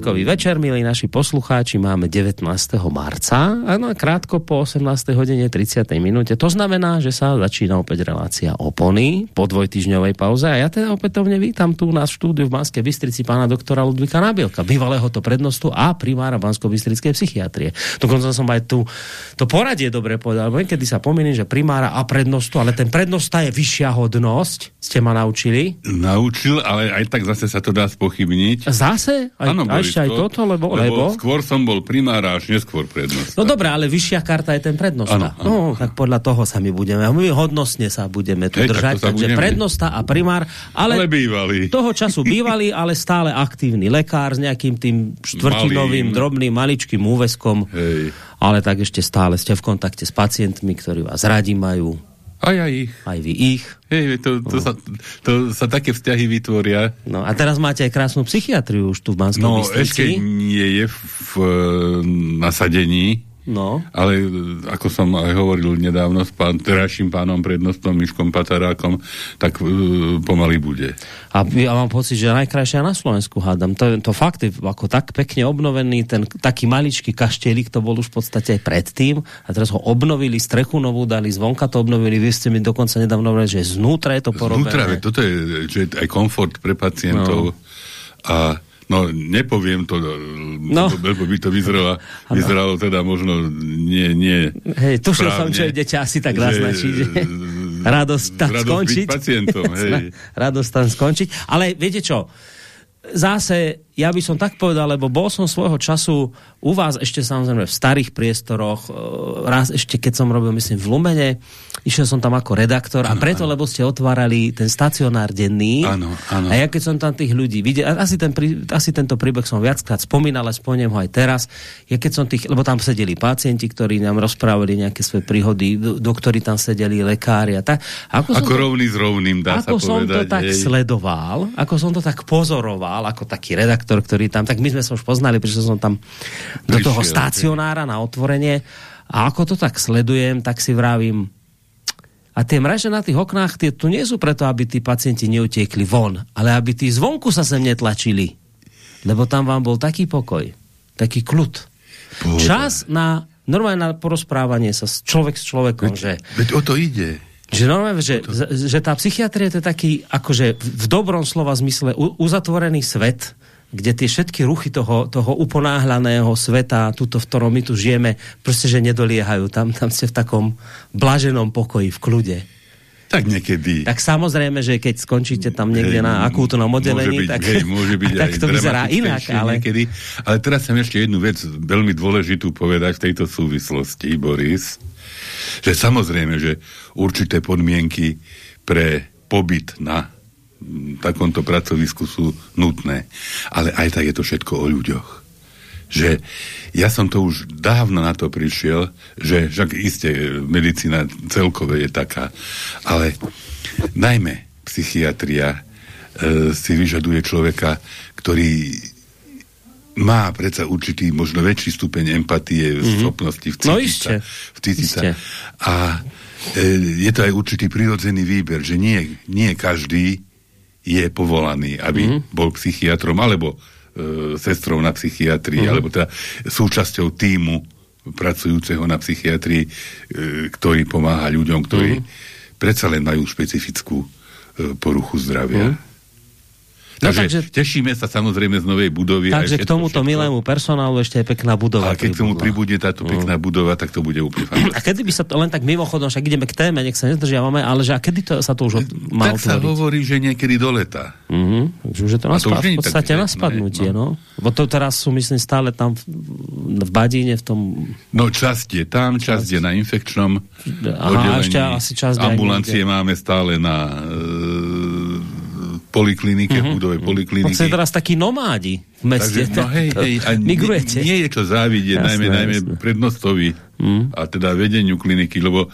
štvrtkový večer, milí naši poslucháči, máme 19. marca a no, krátko po 18. hodine 30. minúte. To znamená, že sa začína opäť relácia opony po dvojtyžňovej pauze a ja teda opätovne vítam tu nás v štúdiu v Banskej Bystrici pána doktora Ludvíka Nabielka, bývalého to prednostu a primára Bansko-Bystrickej psychiatrie. Dokonca som aj tu to poradie dobre povedal, lebo kedy sa pomýlim, že primára a prednostu, ale ten prednosta je vyššia hodnosť, ste ma naučili. Naučil, ale aj tak zase sa to dá spochybniť. Zase? Aj, ano, a ešte aj toto, lebo, lebo, lebo... Skôr som bol primár až neskôr prednosta. No dobré, ale vyššia karta je ten prednosta. Ano, ano. No, tak podľa toho sa my budeme, my hodnostne sa budeme tu Hej, držať, tak takže budeme. prednosta a primár, ale, ale bývalý. toho času bývalý, ale stále aktívny lekár s nejakým tým štvrtinovým, Malým. drobným, maličkým úveskom. Hej. Ale tak ešte stále ste v kontakte s pacientmi, ktorí vás radi majú aj aj ich. Aj vy ich. Hej, to, to, no. sa, to sa také vzťahy vytvoria. No a teraz máte aj krásnu psychiatriu už tu v Banskom No ešte nie je v, v nasadení, No. Ale ako som aj hovoril nedávno s pán, terajším pánom prednostom Miškom Patarákom, tak uh, pomaly bude. A ja mám pocit, že najkrajšia na Slovensku hádam. To, to fakt je ako tak pekne obnovený, ten taký maličký kaštielik, to bol už v podstate aj predtým a teraz ho obnovili, strechu novú dali, zvonka to obnovili, vy ste mi dokonca nedávno hovorili, že znútra je to porobené. Znútra, toto je, že aj komfort pre pacientov no. a No, nepoviem to, no. lebo by to vyzeralo, vyzeralo teda možno nie, nie Hej, tušil som, čo idete asi tak naznačiť. Radosť tam radosť skončiť. pacientom, hej. Radosť tam skončiť. Ale viete čo, zase ja by som tak povedal, lebo bol som svojho času u vás ešte samozrejme v starých priestoroch, e, raz ešte keď som robil, myslím, v Lumene, išiel som tam ako redaktor ano, a preto, ano. lebo ste otvárali ten stacionár denný. Ano, ano. A ja keď som tam tých ľudí videl, asi, ten, asi tento príbeh som viackrát spomínal, ale spomínam ho aj teraz, ja keď som tých, lebo tam sedeli pacienti, ktorí nám rozprávali nejaké svoje príhody, doktori tam sedeli, lekári a tak. Ako, ako to, rovný s rovným, dá ako sa som povedať. to tak jej. sledoval, ako som to tak pozoroval, ako taký redaktor redaktor, ktorý tam, tak my sme sa už poznali, prišiel som tam do toho stacionára na otvorenie a ako to tak sledujem, tak si vravím, a tie mreže na tých oknách, tie tu nie sú preto, aby tí pacienti neutiekli von, ale aby tí zvonku sa sem netlačili. Lebo tam vám bol taký pokoj, taký kľud. Bože. Čas na normálne na porozprávanie sa človek s človekom. Veď, že, veď o to ide. Že normálne, že, že tá psychiatria to je taký, akože v dobrom slova zmysle uzatvorený svet, kde tie všetky ruchy toho, toho uponáhľaného sveta, tuto, v ktorom my tu žijeme, proste, že nedoliehajú. Tam, tam ste v takom blaženom pokoji, v kľude. Tak niekedy. Tak samozrejme, že keď skončíte tam niekde hej, na akútnom oddelení, môže byť, tak, hej, môže byť tak to vyzerá inak. Ale... Niekedy. ale teraz som ešte jednu vec veľmi dôležitú povedať v tejto súvislosti, Boris, že samozrejme, že určité podmienky pre pobyt na takomto pracovisku sú nutné. Ale aj tak je to všetko o ľuďoch. Že ja som to už dávno na to prišiel, že však iste medicína celkové je taká, ale najmä psychiatria e, si vyžaduje človeka, ktorý má predsa určitý, možno väčší stupeň empatie, mm-hmm. schopnosti vcítiť no, sa. Vcítiť sa. A e, je to aj určitý prirodzený výber, že nie, nie každý je povolaný, aby mm-hmm. bol psychiatrom alebo e, sestrou na psychiatrii, mm-hmm. alebo teda súčasťou týmu pracujúceho na psychiatrii, e, ktorý pomáha ľuďom, ktorí mm-hmm. predsa len majú špecifickú e, poruchu zdravia. Mm-hmm. No, takže, takže tešíme sa samozrejme z novej budovy. Takže k tomuto všetko. milému personálu ešte je pekná budova. A keď k tomu pribudne táto pekná mm. budova, tak to bude úplne fantastické. A kedy by sa to len tak mimochodom, však ideme k téme, nech sa nezdržiavame, ale že a kedy to, sa to už má Tak sa hovorí, že niekedy do leta. Mm-hmm. Takže už je to, na spad, v podstate na spadnutie, no. no. Bo to teraz sú, myslím, stále tam v, v Badíne, v tom... No časť je tam, časť, časť je na infekčnom Aha, oddelení. ešte asi časť Ambulancie máme stále na e, poliklinike, mm-hmm. v budove polikliniky. Ste teraz takí nomádi v meste. Takže, no hej, hej, a migrujete. Nie, nie je čo závidieť, jasné, najmä, najmä prednostovi mm. a teda vedeniu kliniky, lebo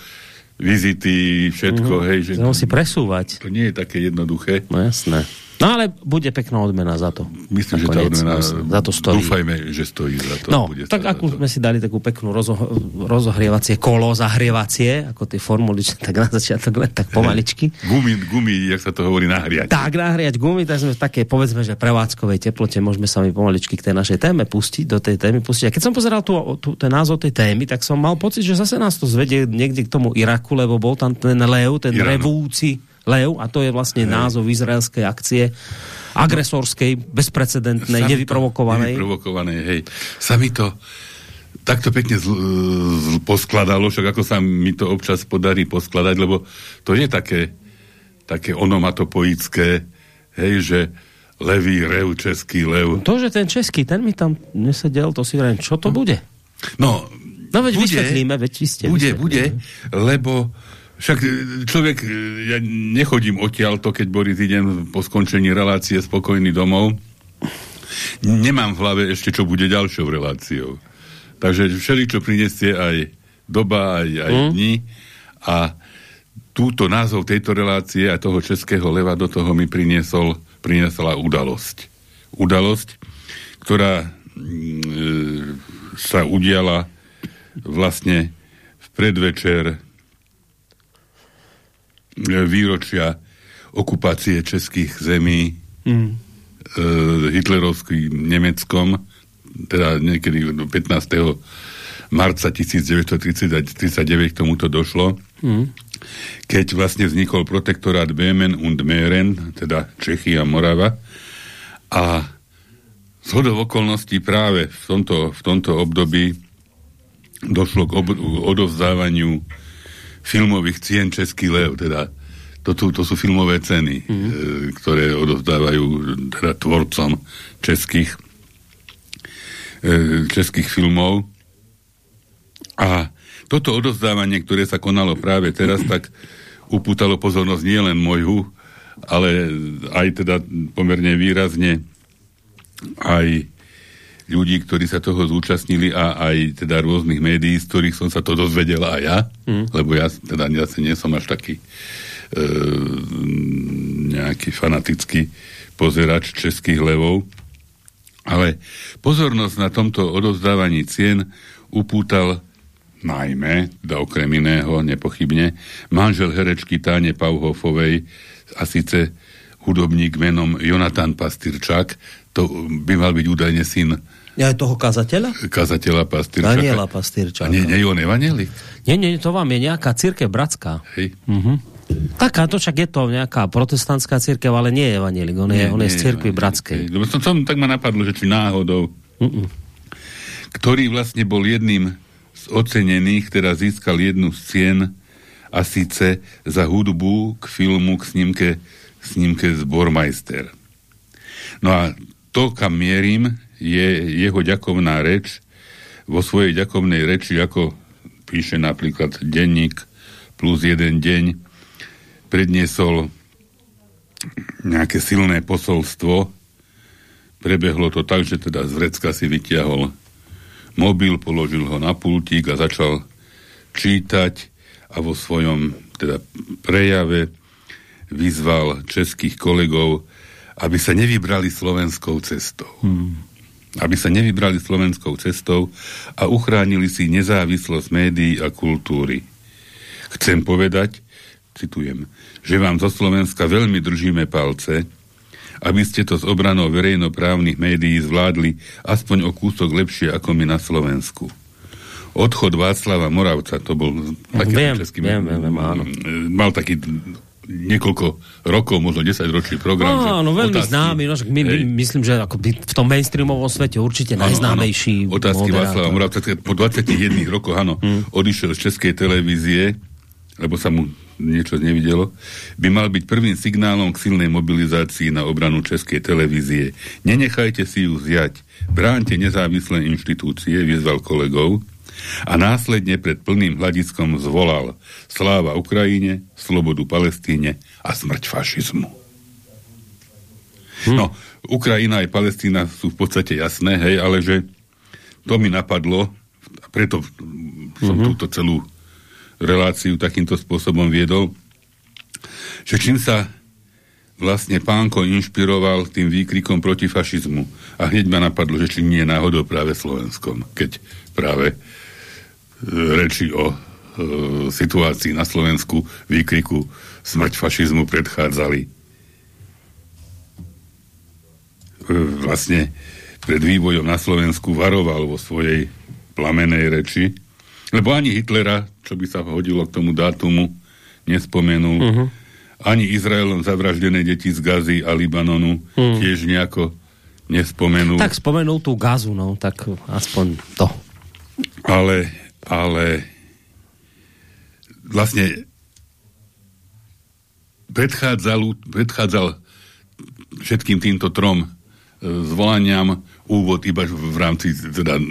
vizity, všetko, mm-hmm. hej. Že to musí presúvať. To nie je také jednoduché. No jasné. No ale bude pekná odmena za to. Myslím, že tá odmena, za to stojí. Dúfajme, že stojí za to. No, bude tak ako sme si dali takú peknú rozo, rozohrievacie kolo, zahrievacie, ako tie formuly, tak na začiatok len tak pomaličky. Gumy, gumy, jak sa to hovorí, nahriať. Tak, nahriať gumy, tak sme v také, povedzme, že prevádzkovej teplote môžeme sa mi pomaličky k tej našej téme pustiť, do tej témy pustiť. A keď som pozeral tu, tu, ten názov tej témy, tak som mal pocit, že zase nás to zvedie niekde k tomu Iraku, lebo bol tam ten Leo, ten Iranu. revúci Lev, a to je vlastne hej. názov izraelskej akcie, agresorskej, bezprecedentnej, Sami nevyprovokovanej. Nevyprovokovanej, hej. Sami to takto pekne zl, zl, poskladalo, však ako sa mi to občas podarí poskladať, lebo to je také, také onomatopoické, hej, že levý rev, český lev. To, že ten český, ten mi tam nesedel, to si vrajím, čo to bude? No, no veď bude, vysvetlíme, veď vy ste Bude, vysvetlíme. bude, lebo však e, človek, e, ja nechodím odtiaľto, keď Boris idem po skončení relácie spokojný domov. Nemám v hlave ešte, čo bude ďalšou reláciou. Takže všeli, čo prinesie aj doba, aj, aj mm. dni a túto názov tejto relácie a toho českého leva do toho mi priniesol, priniesla udalosť. Udalosť, ktorá mm, e, sa udiala vlastne v predvečer výročia okupácie českých zemí mm. e, hitlerovským Nemeckom, teda niekedy 15. marca 1939 k tomuto došlo, mm. keď vlastne vznikol protektorát Böhmen und Mähren, teda Čechy a Morava a z hodov okolností práve v tomto, v tomto období došlo k ob- odovzdávaniu filmových cien Český lev, teda to, to, to sú filmové ceny, mm. e, ktoré odovzdávajú teda tvorcom českých e, českých filmov. A toto odovzdávanie, ktoré sa konalo práve teraz, tak upútalo pozornosť nielen moju, ale aj teda pomerne výrazne aj ľudí, ktorí sa toho zúčastnili a aj teda rôznych médií, z ktorých som sa to dozvedel aj ja, mm. lebo ja teda ja nie som až taký e, nejaký fanatický pozerač českých levov, ale pozornosť na tomto odozdávaní cien upútal najmä, teda okrem iného, nepochybne, manžel herečky Táne Pauhofovej a síce hudobník menom Jonathan Pastyrčák, to by mal byť údajne syn ja toho kazateľa? Kazateľa Pastýrčaka. Daniela Pastýrčaka. A nie, nie je on evanelik? Nie, nie, to vám je nejaká církev bratská. Hej. Uh-huh. Taká to však je to nejaká protestantská církev, ale nie je evanelik, on, nie, je, on nie, je z církvy bratskej. Lebo som, som, tak ma napadlo, že či náhodou, uh-uh. ktorý vlastne bol jedným z ocenených, teda získal jednu z cien a síce za hudbu k filmu, k snímke, snímke Zbormeister. No a to, kam mierim, je jeho ďakovná reč. Vo svojej ďakovnej reči, ako píše napríklad denník plus jeden deň, predniesol nejaké silné posolstvo. Prebehlo to tak, že teda z vrecka si vyťahol mobil, položil ho na pultík a začal čítať a vo svojom teda prejave vyzval českých kolegov, aby sa nevybrali slovenskou cestou. Hmm aby sa nevybrali slovenskou cestou a uchránili si nezávislosť médií a kultúry. Chcem povedať, citujem, že vám zo Slovenska veľmi držíme palce, aby ste to s obranou verejnoprávnych médií zvládli aspoň o kúsok lepšie ako my na Slovensku. Odchod Václava Moravca, to bol taký viem, český, viem, viem, áno. mal taký niekoľko rokov, možno 10 ročný program. Áno, veľmi otázky, známy. No, my, my, myslím, že ako by v tom mainstreamovom svete určite áno, najznámejší. Áno, otázky Václava Moravca po 21 rokoch, áno, hmm. odišiel z Českej televízie, lebo sa mu niečo nevidelo, by mal byť prvým signálom k silnej mobilizácii na obranu Českej televízie. Nenechajte si ju zjať. Bránte nezávislé inštitúcie, vyzval kolegov, a následne pred plným hľadiskom zvolal sláva Ukrajine, slobodu Palestíne a smrť fašizmu. Hm. No, Ukrajina aj Palestína sú v podstate jasné, hej, ale že to mi napadlo, preto som mm-hmm. túto celú reláciu takýmto spôsobom viedol, že čím sa vlastne pánko inšpiroval tým výkrikom proti fašizmu. A hneď ma napadlo, že či nie náhodou práve Slovenskom, keď práve reči o e, situácii na Slovensku výkriku smrť fašizmu predchádzali. E, vlastne pred vývojom na Slovensku varoval vo svojej plamenej reči, lebo ani Hitlera, čo by sa hodilo k tomu dátumu, nespomenul. Uh-huh ani Izraelom zavraždené deti z Gazy a Libanonu hmm. tiež nejako nespomenul. Tak spomenul tú Gazu, no, tak aspoň to. Ale, ale vlastne predchádzal, predchádzal všetkým týmto trom e, zvolaniam úvod iba v rámci teda, e,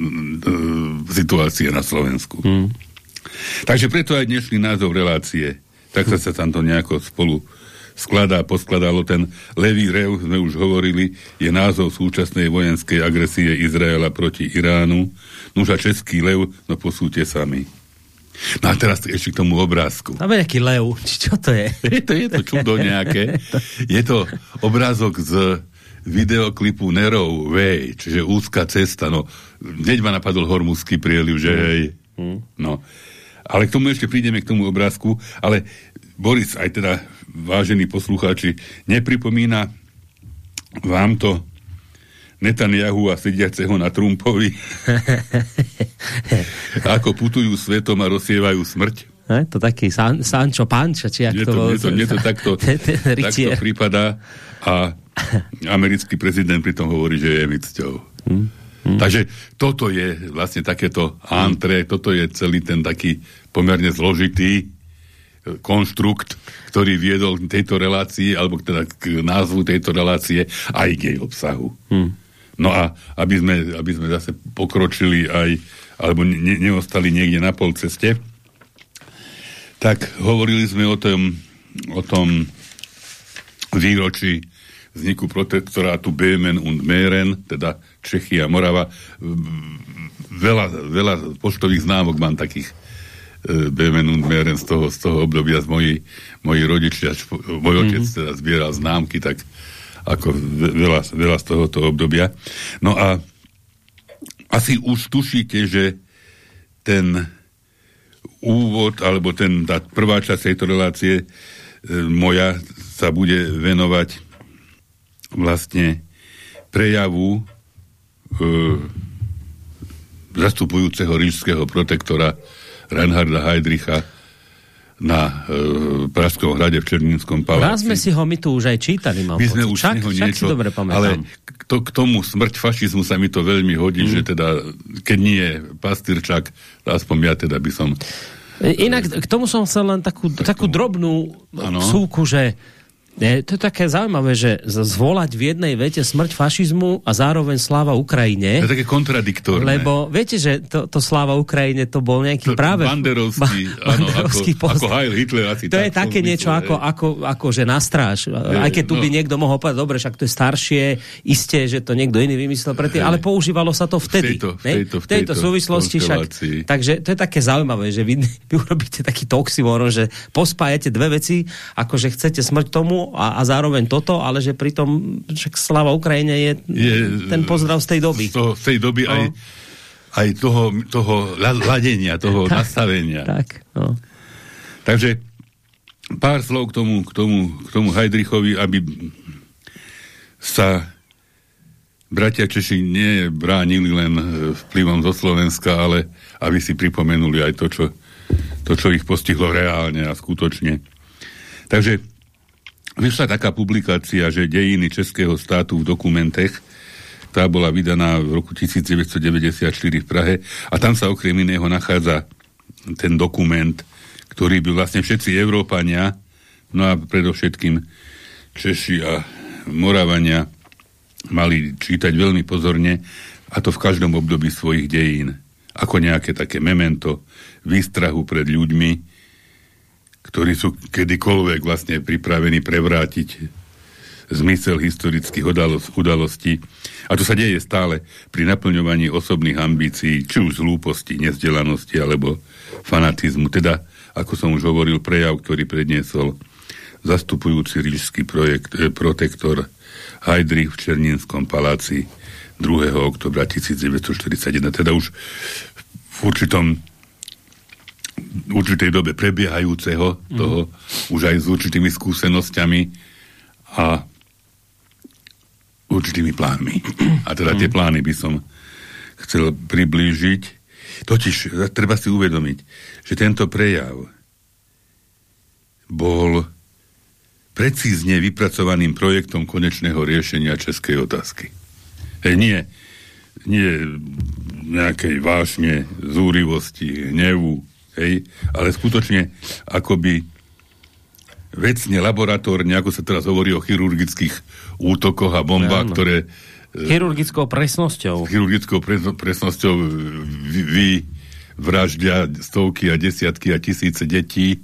situácie na Slovensku. Hmm. Takže preto aj dnešný názov relácie tak sa, sa tam to nejako spolu skladá, poskladalo ten levý rev, sme už hovorili, je názov súčasnej vojenskej agresie Izraela proti Iránu. Nuž a český lev, no posúďte sami. No a teraz ešte k tomu obrázku. Tam je nejaký lev, či čo to je? je, to, je to čudo nejaké. Je to obrázok z videoklipu Nerov Way, čiže úzka cesta. No, hneď ma napadol Hormuzský prieliv, že hej. Hm. No. Ale k tomu ešte prídeme k tomu obrázku. Ale Boris, aj teda vážení poslucháči, nepripomína vám to Netanyahu a sediaceho na Trumpovi, ako putujú svetom a rozsievajú smrť. Je to taký San, Sancho Pancha, či ak to, to, to, nie to takto, takto prípada a americký prezident pritom hovorí, že je mi cťou. Hmm. Hmm. Takže toto je vlastne takéto antre, toto je celý ten taký pomerne zložitý konštrukt, ktorý viedol k tejto relácii, alebo teda k názvu tejto relácie, aj k jej obsahu. Hmm. No a aby sme, aby sme zase pokročili aj, alebo ne, neostali niekde na pol ceste, tak hovorili sme o tom, o tom výročí vzniku protektorátu Böhmen und Mähren, teda Čechy a Morava. Veľa, veľa poštových známok mám takých e, Böhmen und Mähren z toho, z toho obdobia z moji, moji rodičia, môj otec mm-hmm. teda zbieral známky, tak ako veľa, veľa z tohoto obdobia. No a asi už tušíte, že ten úvod, alebo ten, tá prvá časť tejto relácie e, moja sa bude venovať vlastne prejavu e, zastupujúceho rížského protektora Reinharda Heydricha na e, Pražskom hrade v Černínskom paláci. Raz sme si ho my tu už aj čítali, mal My sme už čak, niečo, dobre ale k, to, k tomu smrť fašizmu sa mi to veľmi hodí, mm. že teda, keď nie je Pastyrčak, aspoň ja teda by som... Inak k tomu som chcel len takú, takú drobnú ano. súku, že je, to je také zaujímavé, že zvolať v jednej vete smrť fašizmu a zároveň sláva Ukrajine. To je také kontradiktorné. Lebo viete, že to, to sláva Ukrajine to bol nejaký to, práve... Banderovský, ba, áno, banderovský ako, post. ako Heil Hitler asi To tak, je také niečo ako, ako, ako, že na stráž. Je, Aj keď tu no. by niekto mohol povedať, dobre, však to je staršie, isté, že to niekto iný vymyslel predtým, ale používalo sa to vtedy. V tejto, v tejto, v tejto, v tejto súvislosti však. Takže to je také zaujímavé, že vy, vy urobíte taký toximoron, že pospájate dve veci, ako že chcete smrť tomu a, a zároveň toto, ale že pritom však sláva Ukrajine je, je ten pozdrav z tej doby. Z, toho, z tej doby no. aj, aj toho, toho ladenia, toho tak, nastavenia. Tak, no. Takže pár slov k tomu, k tomu, k tomu Heidrichovi, aby sa bratia Češi nie bránili len vplyvom zo Slovenska, ale aby si pripomenuli aj to, čo, to, čo ich postihlo reálne a skutočne. Takže Vyšla taká publikácia, že dejiny Českého státu v dokumentech, tá bola vydaná v roku 1994 v Prahe a tam sa okrem iného nachádza ten dokument, ktorý by vlastne všetci Európania, no a predovšetkým Češi a Moravania mali čítať veľmi pozorne a to v každom období svojich dejín. Ako nejaké také memento, výstrahu pred ľuďmi, ktorí sú kedykoľvek vlastne pripravení prevrátiť zmysel historických udalostí. A to sa deje stále pri naplňovaní osobných ambícií, či už zlúposti, nezdelanosti alebo fanatizmu. Teda, ako som už hovoril, prejav, ktorý predniesol zastupujúci rížský projekt, e, protektor Heidrich v Černínskom paláci 2. oktobra 1941. Teda už v určitom určitej dobe prebiehajúceho mm. toho, už aj s určitými skúsenosťami a určitými plánmi. A teda tie mhm. plány by som chcel priblížiť. Totiž treba si uvedomiť, že tento prejav bol precízne vypracovaným projektom konečného riešenia českej otázky. Hej, nie, nie nejakej vášne, zúrivosti, hnevu, hej, ale skutočne akoby vecne, laboratórne, ako sa teraz hovorí o chirurgických útokoch a bombách, Áno. ktoré... E, chirurgickou presnosťou. Chirurgickou presnosťou vy, vy vraždia stovky a desiatky a tisíce detí,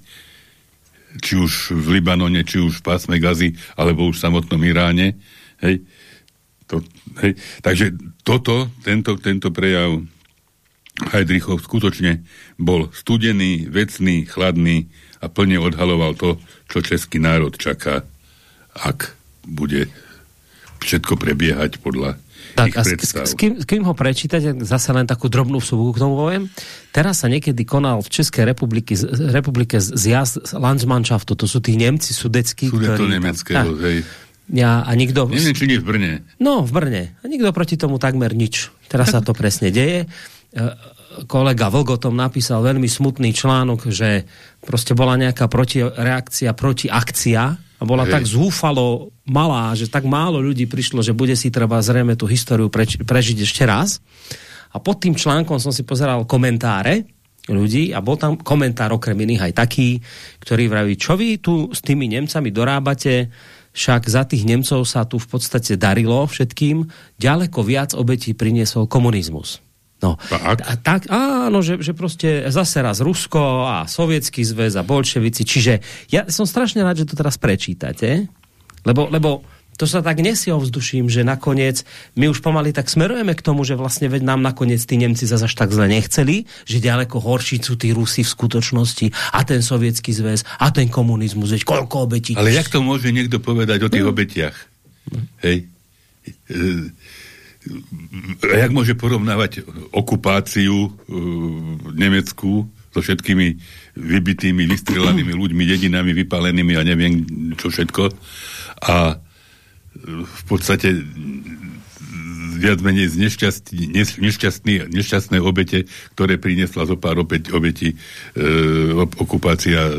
či už v Libanone, či už v pásme Gazy, alebo už v samotnom Iráne. Hej. To, hej. Takže toto, tento, tento prejav Heidrichov skutočne bol studený, vecný, chladný a plne odhaloval to, čo český národ čaká, ak bude všetko prebiehať podľa tak, a s, s, kým, s kým ho prečítať, zase len takú drobnú vsúku k tomu poviem. Teraz sa niekedy konal v Českej republike, republike zjazd Landsmannschaftu, to sú tí Nemci sudeckí, ktorí... nemeckého, hej. Ja, a nikto... Neviem, či nie v Brne. No, v Brne. A nikto proti tomu takmer nič. Teraz sa to presne deje kolega Vlk o tom napísal veľmi smutný článok, že proste bola nejaká protireakcia, protiakcia a bola Hej. tak zúfalo malá, že tak málo ľudí prišlo, že bude si treba zrejme tú históriu preč, prežiť ešte raz. A pod tým článkom som si pozeral komentáre ľudí a bol tam komentár okrem iných aj taký, ktorý vraví, čo vy tu s tými Nemcami dorábate, však za tých Nemcov sa tu v podstate darilo všetkým, ďaleko viac obetí priniesol komunizmus. No, tak? A, tak áno, že, že proste zase raz Rusko a Sovietský zväz a bolševici. Čiže ja som strašne rád, že to teraz prečítate, lebo, lebo to sa tak nesie ovzduším, že nakoniec my už pomaly tak smerujeme k tomu, že vlastne veď nám nakoniec tí Nemci zase až tak zle nechceli, že ďaleko horší sú tí Rusi v skutočnosti a ten sovietský zväz a ten komunizmus, veď koľko obetí. Ale jak to môže niekto povedať o tých no. obetiach? Hej? Jak môže porovnávať okupáciu uh, Nemecku so všetkými vybitými, vystrelanými ľuďmi, dedinami vypalenými a neviem čo všetko. A v podstate viac menej z nešťastný, nešťastný, nešťastné obete, ktoré priniesla zo pár opäť obeti e, okupácia e,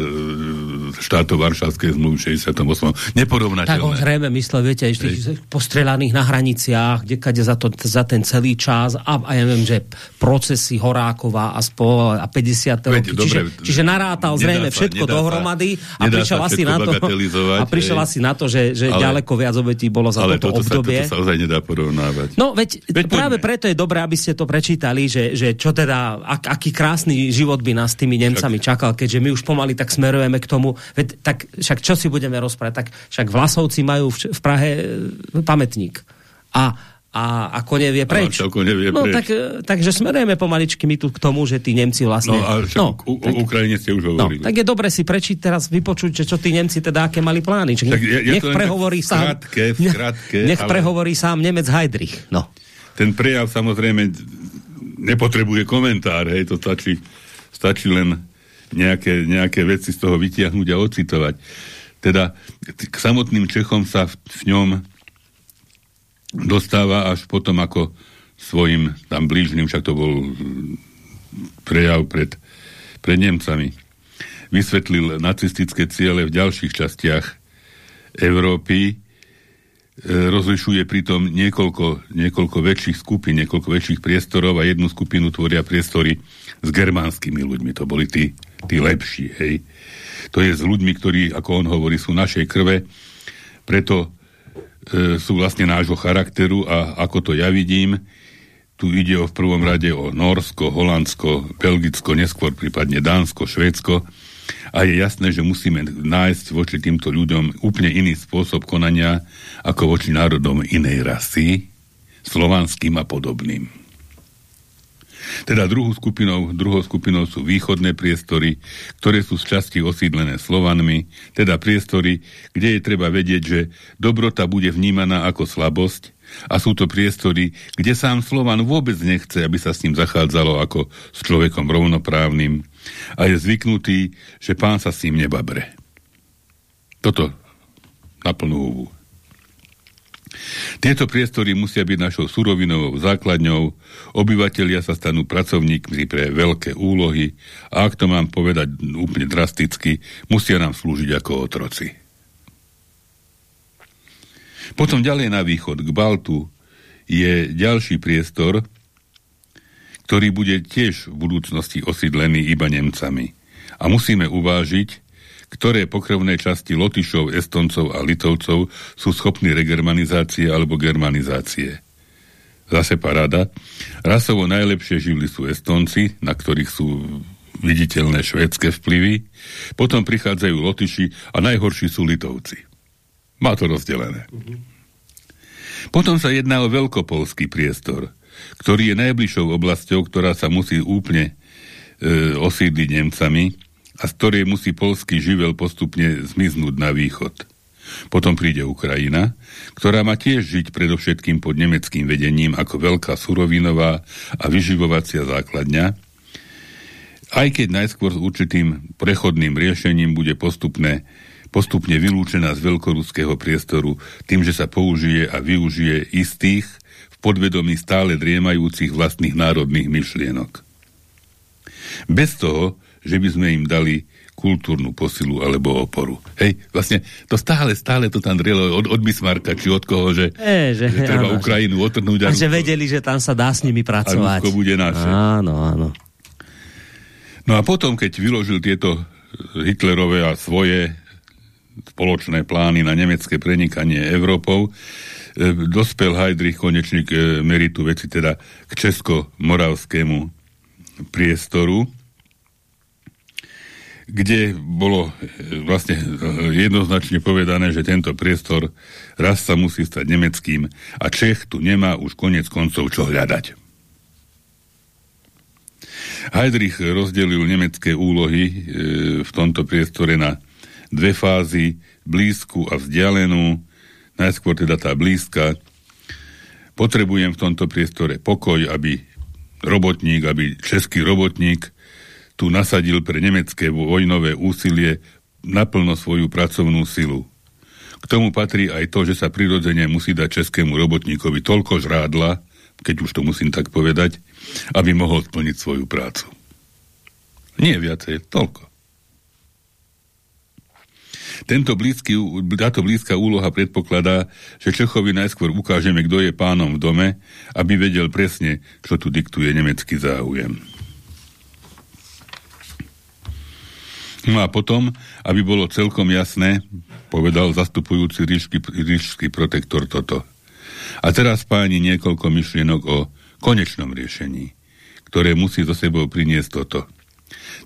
štátov Varšavskej zmluvy 68. Neporovnateľné. Tak on zrejme myslel, viete, ešte postrelaných na hraniciach, kde kade za, to, za ten celý čas a, a ja neviem, že procesy Horáková a spol a 50. Veď, roky. Čiže, dobre, čiže narátal zrejme sa, všetko dohromady a prišiel asi na to a prišiel asi na to, že, že ale, ďaleko viac obetí bolo za ale toto, obdobie. Ale toto sa ozaj nedá porovnávať. No veď, veď práve poďme. preto je dobré, aby ste to prečítali, že, že čo teda, ak, aký krásny život by nás tými Nemcami však. čakal, keďže my už pomaly tak smerujeme k tomu, veď, tak však čo si budeme rozprávať, tak však Vlasovci majú v, v Prahe e, pamätník. A a ako nevie preč. A nevie no, preč. Tak, e, takže smerujeme pomaličky my tu k tomu, že tí Nemci vlastne... No a však no, u, tak, Ukrajine ste už hovorili. No, tak je dobre si prečiť teraz, vypočuť, že čo tí Nemci teda, aké mali plány. Čiže tak ja, ja nech prehovorí sám... Krátke, krátke, nech ale... prehovorí sám Nemec Heidrich. No ten prejav samozrejme nepotrebuje komentár, hej, to stačí, stačí len nejaké, nejaké veci z toho vytiahnuť a ocitovať. Teda k samotným Čechom sa v, v ňom dostáva až potom ako svojim tam blížným, však to bol prejav pred, pred Nemcami. Vysvetlil nacistické ciele v ďalších častiach Európy, E, rozlišuje pritom niekoľko, niekoľko väčších skupín, niekoľko väčších priestorov a jednu skupinu tvoria priestory s germánskymi ľuďmi. To boli tí, tí lepší, hej. To je s ľuďmi, ktorí, ako on hovorí, sú našej krve, preto sú vlastne nášho charakteru a ako to ja vidím, tu ide o v prvom rade o Norsko, Holandsko, Belgicko, neskôr prípadne Dánsko, Švédsko, a je jasné, že musíme nájsť voči týmto ľuďom úplne iný spôsob konania ako voči národom inej rasy, slovanským a podobným. Teda druhou skupinou, druhou skupinou sú východné priestory, ktoré sú z časti osídlené Slovanmi, teda priestory, kde je treba vedieť, že dobrota bude vnímaná ako slabosť a sú to priestory, kde sám Slovan vôbec nechce, aby sa s ním zachádzalo ako s človekom rovnoprávnym a je zvyknutý, že pán sa s ním nebabre. Toto na plnú úvu. Tieto priestory musia byť našou surovinovou základňou, obyvatelia sa stanú pracovníkmi pre veľké úlohy a ak to mám povedať úplne drasticky, musia nám slúžiť ako otroci. Potom ďalej na východ, k Baltu, je ďalší priestor, ktorý bude tiež v budúcnosti osídlený iba Nemcami. A musíme uvážiť, ktoré pokrevné časti Lotyšov, Estoncov a Litovcov sú schopní regermanizácie alebo germanizácie. Zase paráda. Rasovo najlepšie živli sú Estonci, na ktorých sú viditeľné švédske vplyvy, potom prichádzajú Lotyši a najhorší sú Litovci. Má to rozdelené. Potom sa jedná o veľkopolský priestor, ktorý je najbližšou oblasťou, ktorá sa musí úplne e, osídliť Nemcami, a z ktorej musí polský živel postupne zmiznúť na východ. Potom príde Ukrajina, ktorá má tiež žiť predovšetkým pod nemeckým vedením ako veľká surovinová a vyživovacia základňa, aj keď najskôr s určitým prechodným riešením bude postupne, postupne vylúčená z veľkoruského priestoru tým, že sa použije a využije istých v podvedomí stále driemajúcich vlastných národných myšlienok. Bez toho, že by sme im dali kultúrnu posilu alebo oporu. Hej, vlastne to stále, stále to tam drielo od, od Bismarka, či od koho, že, e, že, že treba áno, Ukrajinu otrhnúť. A, a že vedeli, že tam sa dá s nimi pracovať. A bude naše. Áno, áno. No a potom, keď vyložil tieto Hitlerové a svoje spoločné plány na nemecké prenikanie Európou, e, dospel Heidrich konečne k e, meritu veci, teda k česko-moravskému priestoru, kde bolo e, vlastne e, jednoznačne povedané, že tento priestor raz sa musí stať nemeckým a Čech tu nemá už konec koncov čo hľadať. Heidrich rozdelil nemecké úlohy e, v tomto priestore na dve fázy, blízku a vzdialenú. Najskôr teda tá blízka. Potrebujem v tomto priestore pokoj, aby robotník, aby český robotník tu nasadil pre nemecké vojnové úsilie naplno svoju pracovnú silu. K tomu patrí aj to, že sa prirodzene musí dať českému robotníkovi toľko žrádla, keď už to musím tak povedať, aby mohol splniť svoju prácu. Nie viacej, toľko. Tento blízky, táto blízka úloha predpokladá, že Čechovi najskôr ukážeme, kto je pánom v dome, aby vedel presne, čo tu diktuje nemecký záujem. No a potom, aby bolo celkom jasné, povedal zastupujúci ríšky, protektor toto. A teraz páni niekoľko myšlienok o konečnom riešení, ktoré musí so sebou priniesť toto.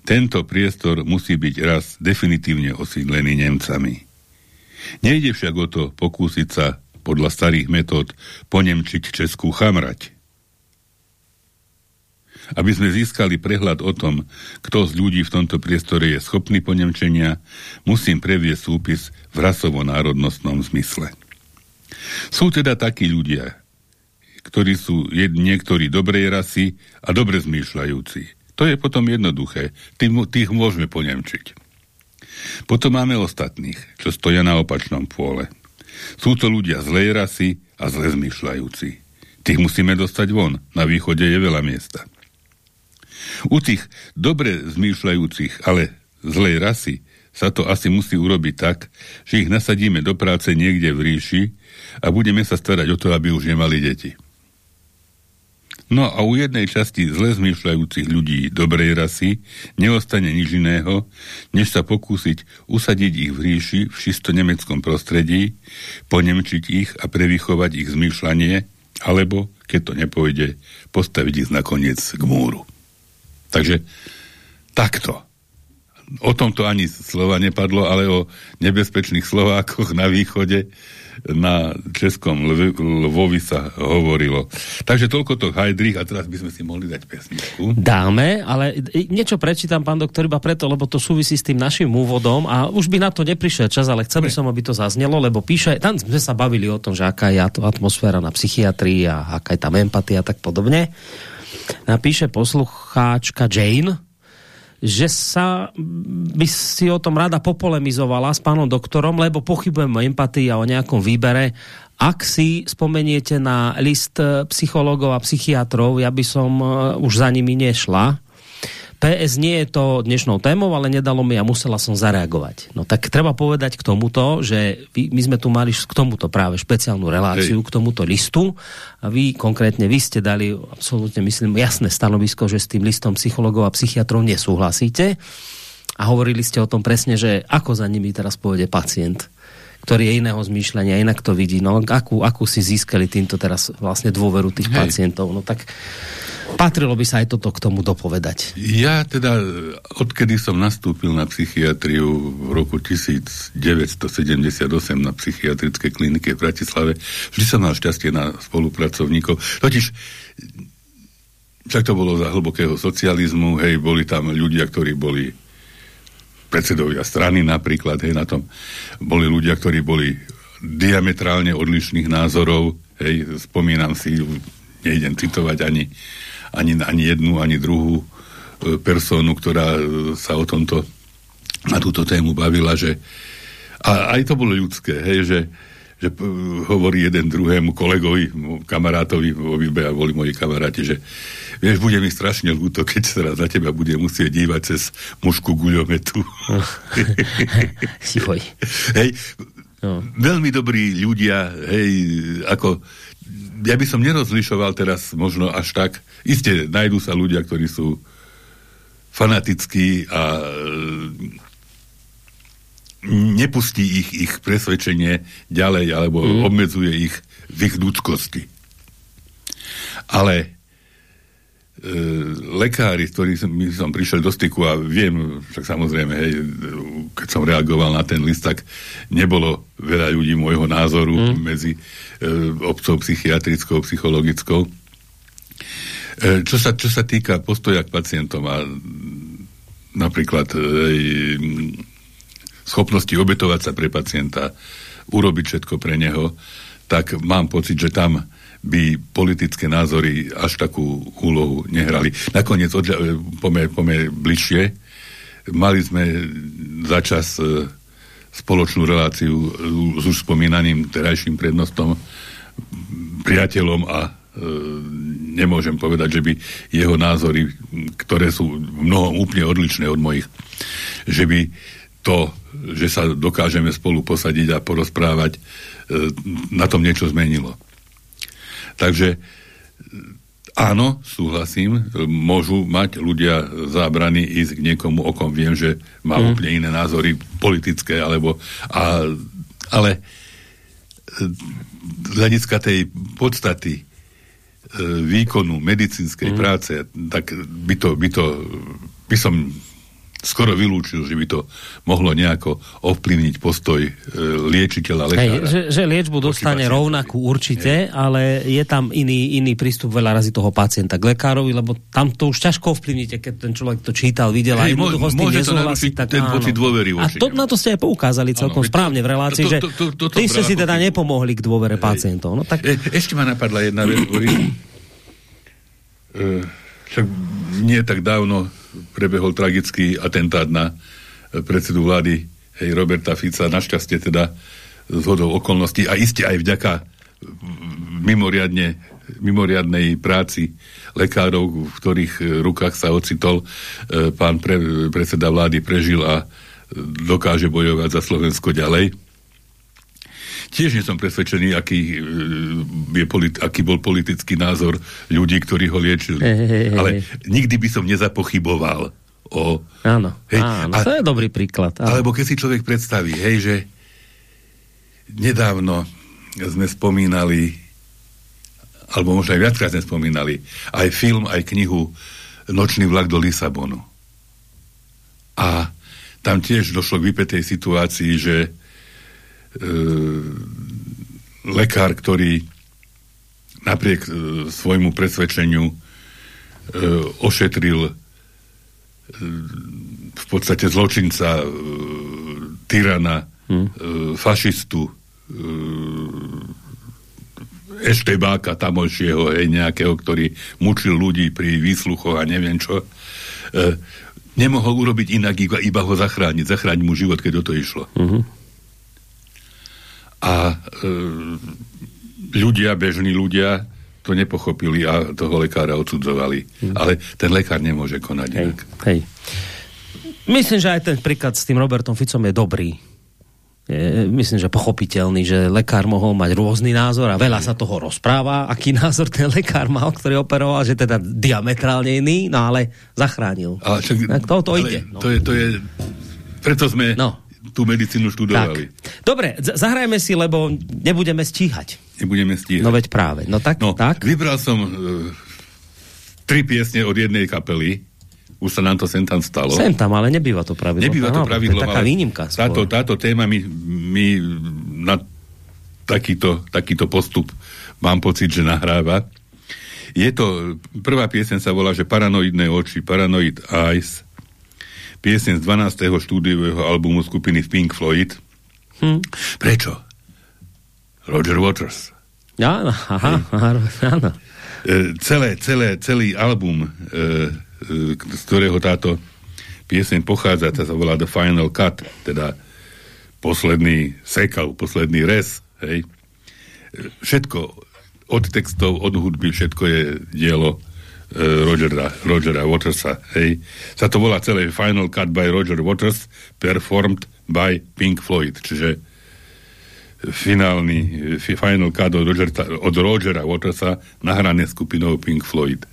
Tento priestor musí byť raz definitívne osídlený Nemcami. Nejde však o to pokúsiť sa podľa starých metód ponemčiť Českú chamrať aby sme získali prehľad o tom, kto z ľudí v tomto priestore je schopný ponemčenia, musím previesť súpis v rasovo-národnostnom zmysle. Sú teda takí ľudia, ktorí sú niektorí dobrej rasy a dobre zmýšľajúci. To je potom jednoduché. Tých, môžeme ponemčiť. Potom máme ostatných, čo stoja na opačnom pôle. Sú to ľudia zlej rasy a zle zmýšľajúci. Tých musíme dostať von. Na východe je veľa miesta. U tých dobre zmýšľajúcich, ale zlej rasy sa to asi musí urobiť tak, že ich nasadíme do práce niekde v ríši a budeme sa starať o to, aby už nemali deti. No a u jednej časti zle zmýšľajúcich ľudí dobrej rasy neostane nič iného, než sa pokúsiť usadiť ich v ríši v čisto nemeckom prostredí, ponemčiť ich a prevychovať ich zmýšľanie, alebo, keď to nepôjde, postaviť ich nakoniec k múru. Takže takto. o tomto ani slova nepadlo, ale o nebezpečných Slovákoch na východe na Českom Lv Lvovi sa hovorilo. Takže toľko to Heidrich a teraz by sme si mohli dať pesničku. Dáme, ale niečo prečítam, pán doktor, iba preto, lebo to súvisí s tým našim úvodom a už by na to neprišiel čas, ale chcel by som, aby to zaznelo, lebo píše, tam sme sa bavili o tom, že aká je atmosféra na psychiatrii a aká je tam empatia a tak podobne. Napíše poslucháčka Jane, že sa by si o tom rada popolemizovala s pánom doktorom, lebo pochybujem o empatii a o nejakom výbere. Ak si spomeniete na list psychológov a psychiatrov, ja by som eh, už za nimi nešla, PS nie je to dnešnou témou, ale nedalo mi a musela som zareagovať. No tak treba povedať k tomuto, že vy, my sme tu mali k tomuto práve špeciálnu reláciu, Hej. k tomuto listu a vy konkrétne, vy ste dali absolútne, myslím, jasné stanovisko, že s tým listom psychologov a psychiatrov nesúhlasíte a hovorili ste o tom presne, že ako za nimi teraz povede pacient ktorý je iného zmýšľania, inak to vidí. No, akú, akú si získali týmto teraz vlastne dôveru tých Hej. pacientov. No tak Patrilo by sa aj toto k tomu dopovedať. Ja teda, odkedy som nastúpil na psychiatriu v roku 1978 na psychiatrickej klinike v Bratislave, vždy som mal šťastie na spolupracovníkov. Totiž však to bolo za hlbokého socializmu, hej, boli tam ľudia, ktorí boli predsedovia strany napríklad, hej, na tom boli ľudia, ktorí boli diametrálne odlišných názorov, hej, spomínam si, nejdem citovať ani ani, ani jednu, ani druhú e, personu, ktorá e, sa o tomto na túto tému bavila, že a aj to bolo ľudské, hej, že, že hovorí jeden druhému kolegovi, kamarátovi vo výbe a boli moji kamaráti, že vieš, bude mi strašne ľúto, keď sa raz na teba bude musieť dívať cez mužku guľometu. hej, no. veľmi dobrí ľudia, hej, ako ja by som nerozlišoval teraz možno až tak. Isté, nájdú sa ľudia, ktorí sú fanatickí a e, nepustí ich, ich presvedčenie ďalej, alebo mm. obmedzuje ich v ich ľudskosti. Ale lekári, s ktorými som, prišiel do styku a viem, však samozrejme, hej, keď som reagoval na ten list, tak nebolo veľa ľudí môjho názoru mm. medzi E, obcov psychiatrickou, psychologickou. E, čo sa, čo sa týka postoja k pacientom a napríklad e, schopnosti obetovať sa pre pacienta, urobiť všetko pre neho, tak mám pocit, že tam by politické názory až takú úlohu nehrali. Nakoniec, odľa, pome, pome bližšie, mali sme za čas spoločnú reláciu s už spomínaným terajším prednostom, priateľom a e, nemôžem povedať, že by jeho názory, ktoré sú mnohom úplne odlišné od mojich, že by to, že sa dokážeme spolu posadiť a porozprávať, e, na tom niečo zmenilo. Takže Áno, súhlasím, môžu mať ľudia zábrany ísť k niekomu, o kom viem, že má mm. úplne iné názory politické, alebo, a, ale z hľadiska tej podstaty e, výkonu medicínskej mm. práce, tak by to, by to by som skoro vylúčil, že by to mohlo nejako ovplyvniť postoj e, liečiteľa, lekára. Hej, že, že liečbu dostane rovnakú určite, Hej. ale je tam iný, iný prístup veľa razy toho pacienta k lekárovi, lebo tam to už ťažko ovplyvníte, keď ten človek to čítal, videl Hej, a jednoducho s tým nesúhlasí. Tak ten pocit dôvery A to, na to ste aj poukázali celkom áno, správne v relácii, to, to, to, to, to, že tým ste si teda nepomohli k dôvere Hej. pacientov. No, tak... E, ešte ma napadla jedna vec, e, však nie tak dávno prebehol tragický atentát na predsedu vlády hej, Roberta Fica, našťastie teda z hodou okolností a iste aj vďaka mimoriadne, mimoriadnej práci lekárov, v ktorých rukách sa ocitol e, pán pre, predseda vlády prežil a dokáže bojovať za Slovensko ďalej. Tiež nie som presvedčený, aký, e, je politi- aký bol politický názor ľudí, ktorí ho liečili. Hey, hey, hey. Ale nikdy by som nezapochyboval o... Áno, hej, áno a, to je dobrý príklad. Áno. Alebo keď si človek predstaví, hej, že nedávno sme spomínali, alebo možno aj viackrát sme spomínali, aj film, aj knihu Nočný vlak do Lisabonu. A tam tiež došlo k vypetej situácii, že lekár, ktorý napriek e, svojmu presvedčeniu e, ošetril e, v podstate zločinca, e, tyrana, hmm. e, fašistu, e, eštebáka tamojšieho, hej, nejakého, ktorý mučil ľudí pri výsluchoch a neviem čo, e, nemohol urobiť inak, iba, iba ho zachrániť, zachrániť mu život, keď o to išlo. Uh-huh. A e, ľudia, bežní ľudia, to nepochopili a toho lekára odsudzovali. Uh-huh. Ale ten lekár nemôže konať hej, inak. Hej. Myslím, že aj ten príklad s tým Robertom Ficom je dobrý je, myslím, že pochopiteľný, že lekár mohol mať rôzny názor a veľa sa toho rozpráva, aký názor ten lekár mal, ktorý operoval, že teda diametrálne iný, no ale zachránil. Ale čak, tak to, to ale ide. No. To, je, to je, preto sme no. Tú medicínu študovali. Tak. Dobre, zahrajme si, lebo nebudeme stíhať. Nebudeme stíhať. No veď práve. No tak, no, tak. Vybral som uh, tri piesne od jednej kapely, už sa nám to sem tam stalo. Sem tam, ale nebýva to pravidlo. Nebýva to pravidlo, to je taká výnimka. Táto, táto téma mi, mi na takýto, takýto postup mám pocit, že nahráva. Je to, prvá piesen sa volá, že Paranoidné oči, Paranoid Eyes, piesen z 12. štúdiového albumu skupiny Pink Floyd. Hm. Prečo? Roger Waters. Áno, aha, áno. E, celé, celé, celý album e, z ktorého táto pieseň pochádza, tá sa volá The Final Cut, teda posledný sekal, posledný res, hej. Všetko od textov, od hudby, všetko je dielo Rogera, Rogera Watersa, hej. Sa to volá celé Final Cut by Roger Waters, performed by Pink Floyd, čiže finálny Final Cut od Rogera, od Rogera Watersa nahrané skupinou Pink Floyd.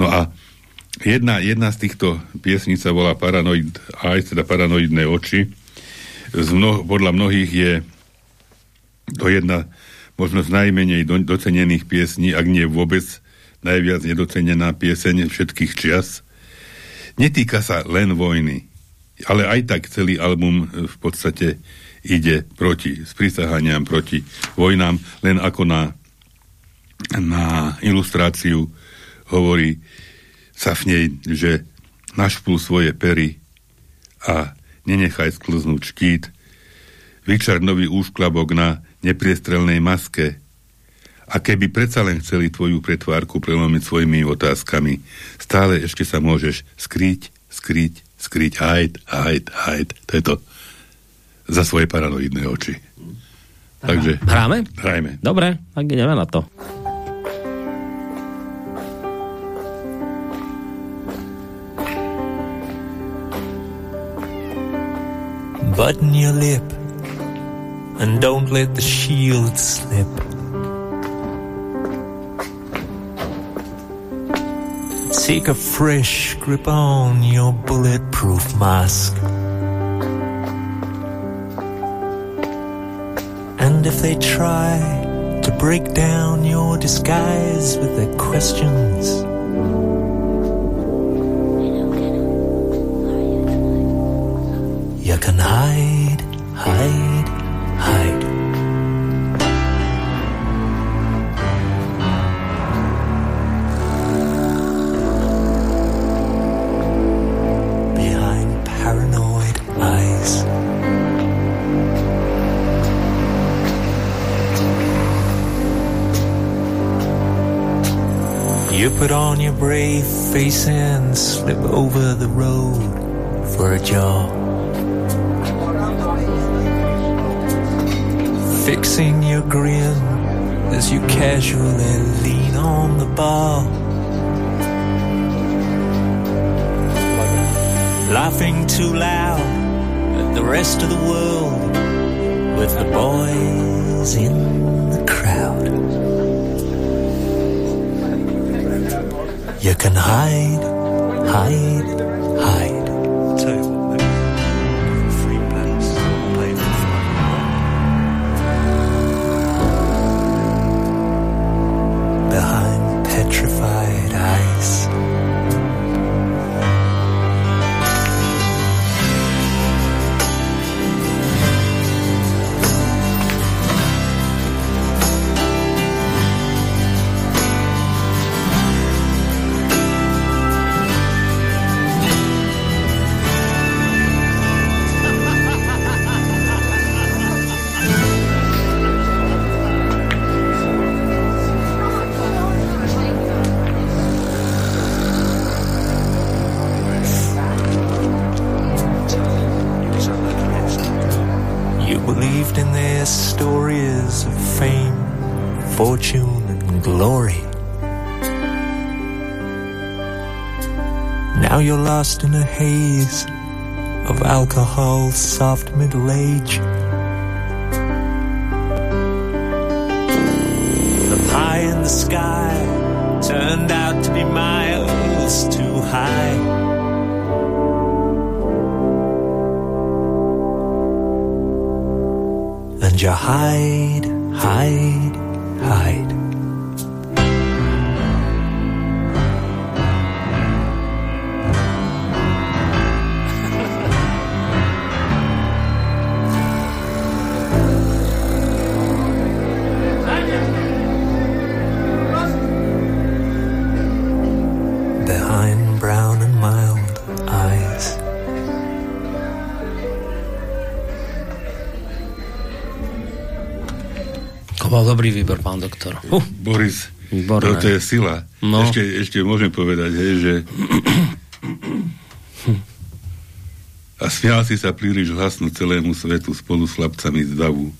No a Jedna, jedna z týchto piesní sa volá Paranoid Eyes, teda Paranoidné oči. Z mno, podľa mnohých je to jedna možno z najmenej do, docenených piesní, ak nie vôbec najviac nedocenená pieseň všetkých čias. Netýka sa len vojny, ale aj tak celý album v podstate ide proti sprísahaniam, proti vojnám, len ako na, na ilustráciu hovorí sa v nej, že našpul svoje pery a nenechaj sklznúť štít, vyčar nový úšklabok na nepriestrelnej maske a keby predsa len chceli tvoju pretvárku prelomiť svojimi otázkami, stále ešte sa môžeš skryť, skryť, skryť, hajt, hajt, hajt. To je to za svoje paranoidné oči. Takže... Hráme? Hrajme. Dobre, tak ideme na to. Button your lip and don't let the shield slip. Take a fresh grip on your bulletproof mask. And if they try to break down your disguise with their questions, You can hide, hide, hide. facing You can hide, hide, lost in a haze of alcohol, soft middle age. Dobrý výbor, pán doktor. Uh, Boris, Výborné. toto je sila. No. Ešte, ešte môžem povedať, hej, že a smial si sa príliš hlasno celému svetu spolu s chlapcami z davu.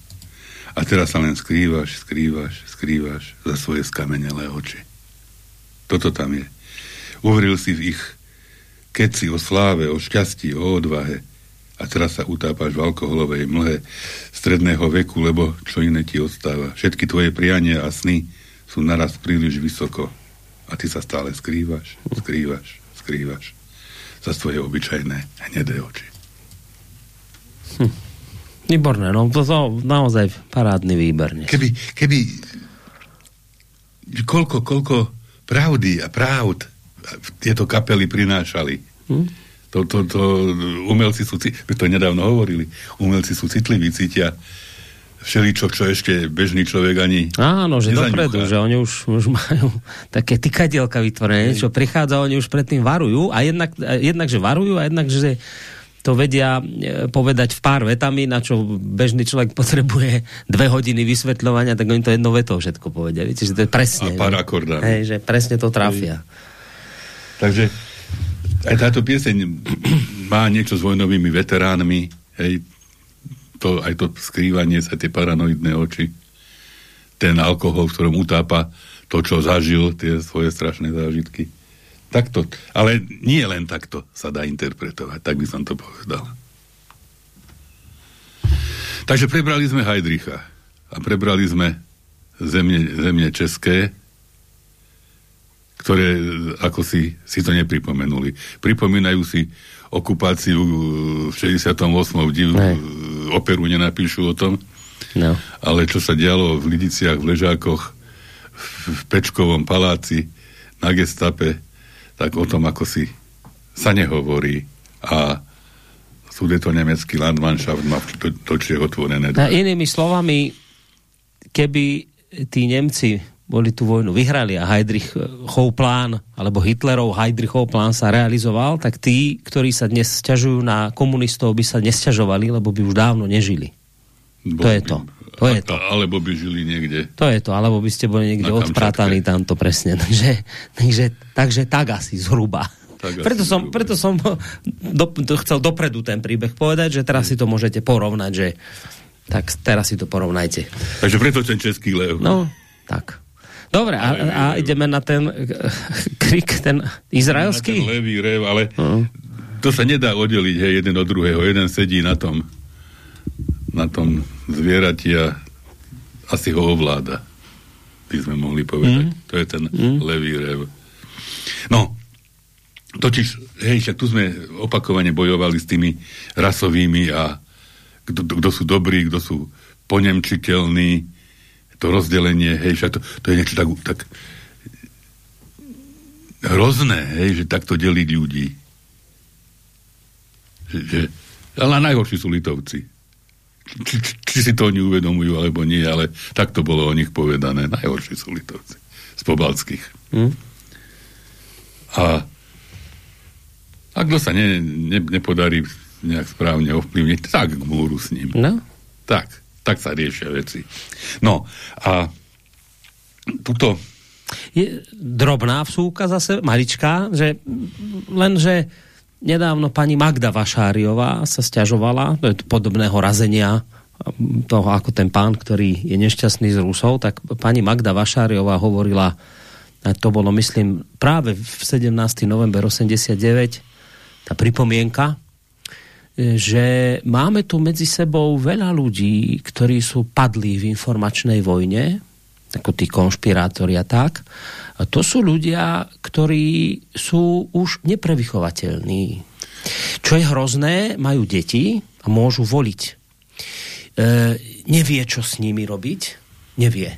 A teraz sa len skrývaš, skrývaš, skrývaš za svoje skamenelé oči. Toto tam je. Uveril si v ich keci o sláve, o šťastí, o odvahe. A teraz sa utápaš v alkoholovej mlhe stredného veku, lebo čo iné ti ostáva. Všetky tvoje priania a sny sú naraz príliš vysoko. A ty sa stále skrývaš, skrývaš, skrývaš za svoje obyčajné hnedé oči. výborné, no to, to naozaj parádny výber. dnes. Keby, keby koľko, koľko pravdy a pravd tieto kapely prinášali. Hm? To, to, to, umelci sú, to nedávno hovorili, umelci sú citliví, cítia všeličo, čo ešte bežný človek ani Áno, že nezaňuchá. dopredu, že oni už, už majú také tykadielka vytvorené, čo prichádza, oni už predtým varujú a jednak, jednak že varujú a jednak, že to vedia e, povedať v pár vetami, na čo bežný človek potrebuje dve hodiny vysvetľovania, tak oni to jedno vetou všetko povedia. Viete, že to je presne. A pár akordami. Hej, že presne to trafia. Takže aj táto pieseň má niečo s vojnovými veteránmi, hej, to, aj to skrývanie sa, tie paranoidné oči, ten alkohol, v ktorom utápa to, čo zažil, tie svoje strašné zážitky. Takto, ale nie len takto sa dá interpretovať, tak by som to povedal. Takže prebrali sme Heidricha a prebrali sme zemne, zemne české, ktoré ako si, si to nepripomenuli. Pripomínajú si okupáciu v 68. Div, Hej. operu nenapíšu o tom, No. ale čo sa dialo v Lidiciach, v Ležákoch, v, Pečkovom paláci, na gestape, tak o tom ako si sa nehovorí. A súde to nemecký Landmannschaft má to, točie otvorené. A inými slovami, keby tí Nemci boli tú vojnu vyhrali a Heidrichov plán, alebo Hitlerov Heidrichov plán sa realizoval, tak tí, ktorí sa dnes sťažujú na komunistov, by sa nesťažovali, lebo by už dávno nežili. Bol to je to. To je to. Alebo by žili niekde. To je to, alebo by ste boli niekde odprátaní tamto presne. Takže, takže, takže tak asi zhruba. Tak asi preto, som, zhruba. preto som do, do, chcel dopredu ten príbeh povedať, že teraz si to môžete porovnať, že tak teraz si to porovnajte. Takže preto ten český lev. No, tak. Dobre, a, a ideme na ten eh, krik, ten Na ten izraelský? levý rev, ale No. to sa nedá oddeliť hej, jeden od druhého. Jeden sedí na tom na tom zvierati a asi ho ovláda. By sme mohli povedať. Mm. To je ten levý rev. No, totiž, hej, však tu sme opakovane bojovali s tými rasovými a kto sú dobrí, kto sú ponemčiteľní, to rozdelenie, hej, však to, to je niečo tak, tak hrozné, hej, že takto deliť ľudí. Že, že, ale najhorší sú litovci. Či, či, či si to oni uvedomujú, alebo nie, ale tak to bolo o nich povedané. Najhorší sú litovci. Z pobalských. Hm? A ak kto sa ne, ne, nepodarí nejak správne ovplyvniť, tak k múru s ním. No, Tak, tak sa riešia veci. No, a tuto je drobná vsúka zase, maličká, že len, že nedávno pani Magda Vašáriová sa stiažovala, je podobného razenia toho, ako ten pán, ktorý je nešťastný z Rusov, tak pani Magda Vašáriová hovorila, a to bolo, myslím, práve v 17. november 89, tá pripomienka, že máme tu medzi sebou veľa ľudí, ktorí sú padli v informačnej vojne, ako tí konšpirátori a tak. A to sú ľudia, ktorí sú už neprevychovateľní. Čo je hrozné, majú deti a môžu voliť. E, nevie, čo s nimi robiť, nevie.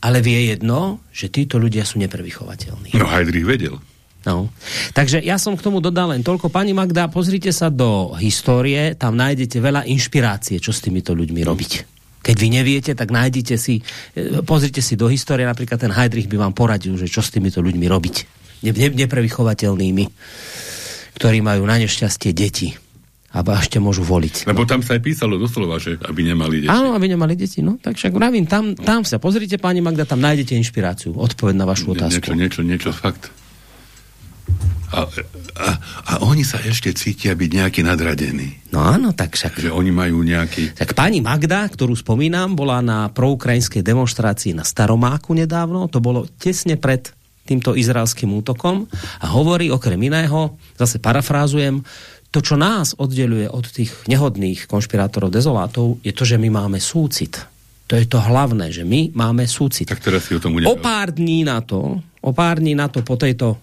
Ale vie jedno, že títo ľudia sú neprevychovateľní. No Heidrich vedel. No. Takže ja som k tomu dodal len toľko. Pani Magda, pozrite sa do histórie, tam nájdete veľa inšpirácie, čo s týmito ľuďmi robiť. Keď vy neviete, tak nájdete si, e, pozrite si do histórie, napríklad ten Heidrich by vám poradil, že čo s týmito ľuďmi robiť. Ne, ne, neprevychovateľnými, ktorí majú na nešťastie deti a ešte môžu voliť. Lebo tam sa aj písalo doslova, že aby nemali deti. Áno, aby nemali deti, no. Tak však vravím, tam, tam sa pozrite, pani Magda, tam nájdete inšpiráciu, odpoveď na vašu otázku. Niečo, niečo, niečo, fakt. A, a, a oni sa ešte cítia byť nejaký nadradení. No áno, tak však... Že oni majú nejaký... Tak pani Magda, ktorú spomínam, bola na proukrajinskej demonstrácii na Staromáku nedávno, to bolo tesne pred týmto izraelským útokom a hovorí okrem iného, zase parafrázujem, to, čo nás oddeluje od tých nehodných konšpirátorov, dezolátov, je to, že my máme súcit. To je to hlavné, že my máme súcit. Tak teraz si o tom O pár dní na to, o pár dní na to po tejto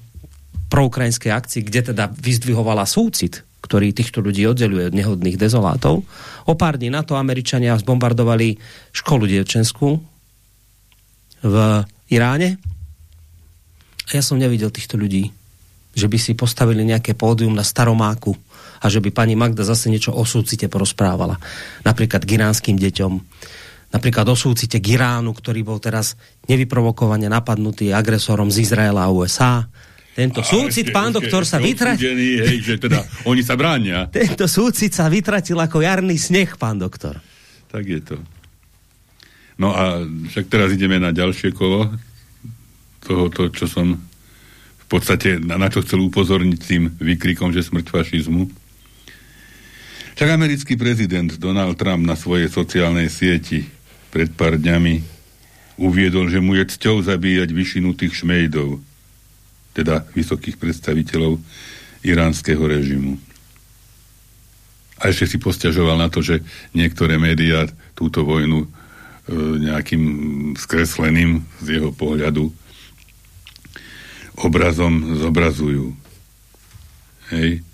proukrajinskej akcii, kde teda vyzdvihovala súcit, ktorý týchto ľudí oddeluje od nehodných dezolátov. O pár dní na to Američania zbombardovali školu dievčenskú v Iráne. A ja som nevidel týchto ľudí, že by si postavili nejaké pódium na Staromáku a že by pani Magda zase niečo o súcite porozprávala. Napríklad k iránským deťom, napríklad o súcite k Iránu, ktorý bol teraz nevyprovokovane napadnutý agresorom z Izraela a USA, tento súcit, pán doktor, sa vytratil... Teda oni sa bránia. Tento súcit sa vytratil ako jarný sneh, pán doktor. Tak je to. No a však teraz ideme na ďalšie kolo tohoto, čo som v podstate, na, na čo chcel upozorniť tým výkrikom, že smrť fašizmu. Však americký prezident Donald Trump na svojej sociálnej sieti pred pár dňami uviedol, že mu je cťou zabíjať vyšinutých šmejdov teda vysokých predstaviteľov iránskeho režimu. A ešte si posťažoval na to, že niektoré médiá túto vojnu e, nejakým skresleným z jeho pohľadu obrazom zobrazujú. Hej.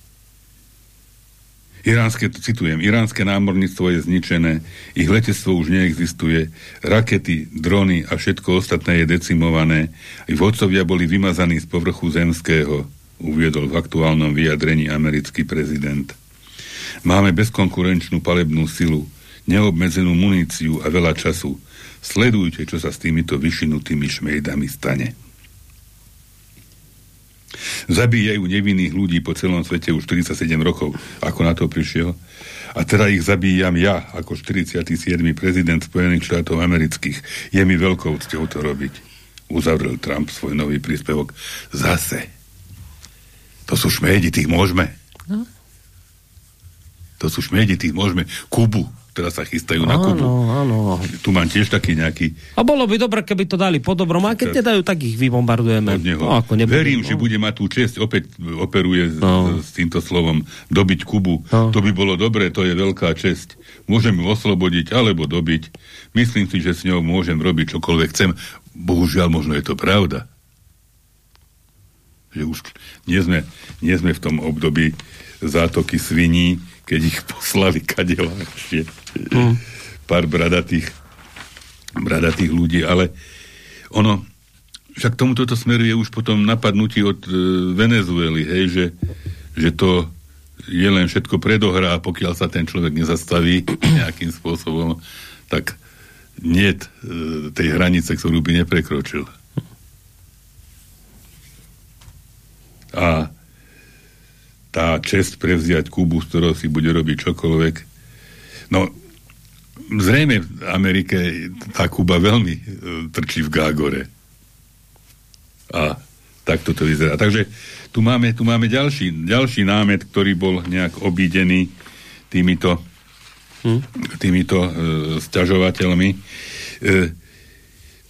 Iránske, citujem, iránske námorníctvo je zničené, ich letectvo už neexistuje, rakety, drony a všetko ostatné je decimované, ich vodcovia boli vymazaní z povrchu zemského, uviedol v aktuálnom vyjadrení americký prezident. Máme bezkonkurenčnú palebnú silu, neobmedzenú muníciu a veľa času. Sledujte, čo sa s týmito vyšinutými šmejdami stane. Zabíjajú nevinných ľudí po celom svete už 47 rokov, ako na to prišiel. A teda ich zabíjam ja, ako 47. prezident Spojených štátov amerických. Je mi veľkou cťou to robiť. Uzavrel Trump svoj nový príspevok. Zase. To sú šmédi, tých môžeme. No. To sú šmédi, tých môžeme. Kubu teraz sa chystajú na Kubu. Áno, Tu mám tiež taký nejaký... A bolo by dobre, keby to dali po dobrom, a keď nedajú, tak ich vybombardujeme. No, ako nebudem, Verím, no. že bude mať tú čest, opäť operuje no. s, s týmto slovom, dobiť Kubu. No. To by bolo dobre, to je veľká česť. Môžem ju oslobodiť, alebo dobiť. Myslím si, že s ňou môžem robiť čokoľvek chcem. Bohužiaľ, možno je to pravda. Že už nie sme, nie sme v tom období zátoky sviní, keď ich poslali kadelášie mm. pár bradatých, bradatých ľudí, ale ono, však tomuto to smeruje už potom napadnutí od e, Venezuely, hej, že, že to je len všetko predohrá pokiaľ sa ten človek nezastaví nejakým spôsobom, tak nie e, tej hranice, ktorú by neprekročil. A tá čest prevziať Kubu, z ktorého si bude robiť čokoľvek. No, zrejme v Amerike tá Kuba veľmi e, trčí v Gágore. A tak toto vyzerá. Takže tu máme, tu máme ďalší, ďalší námet, ktorý bol nejak obídený týmito hm? týmito e, sťažovateľmi. E,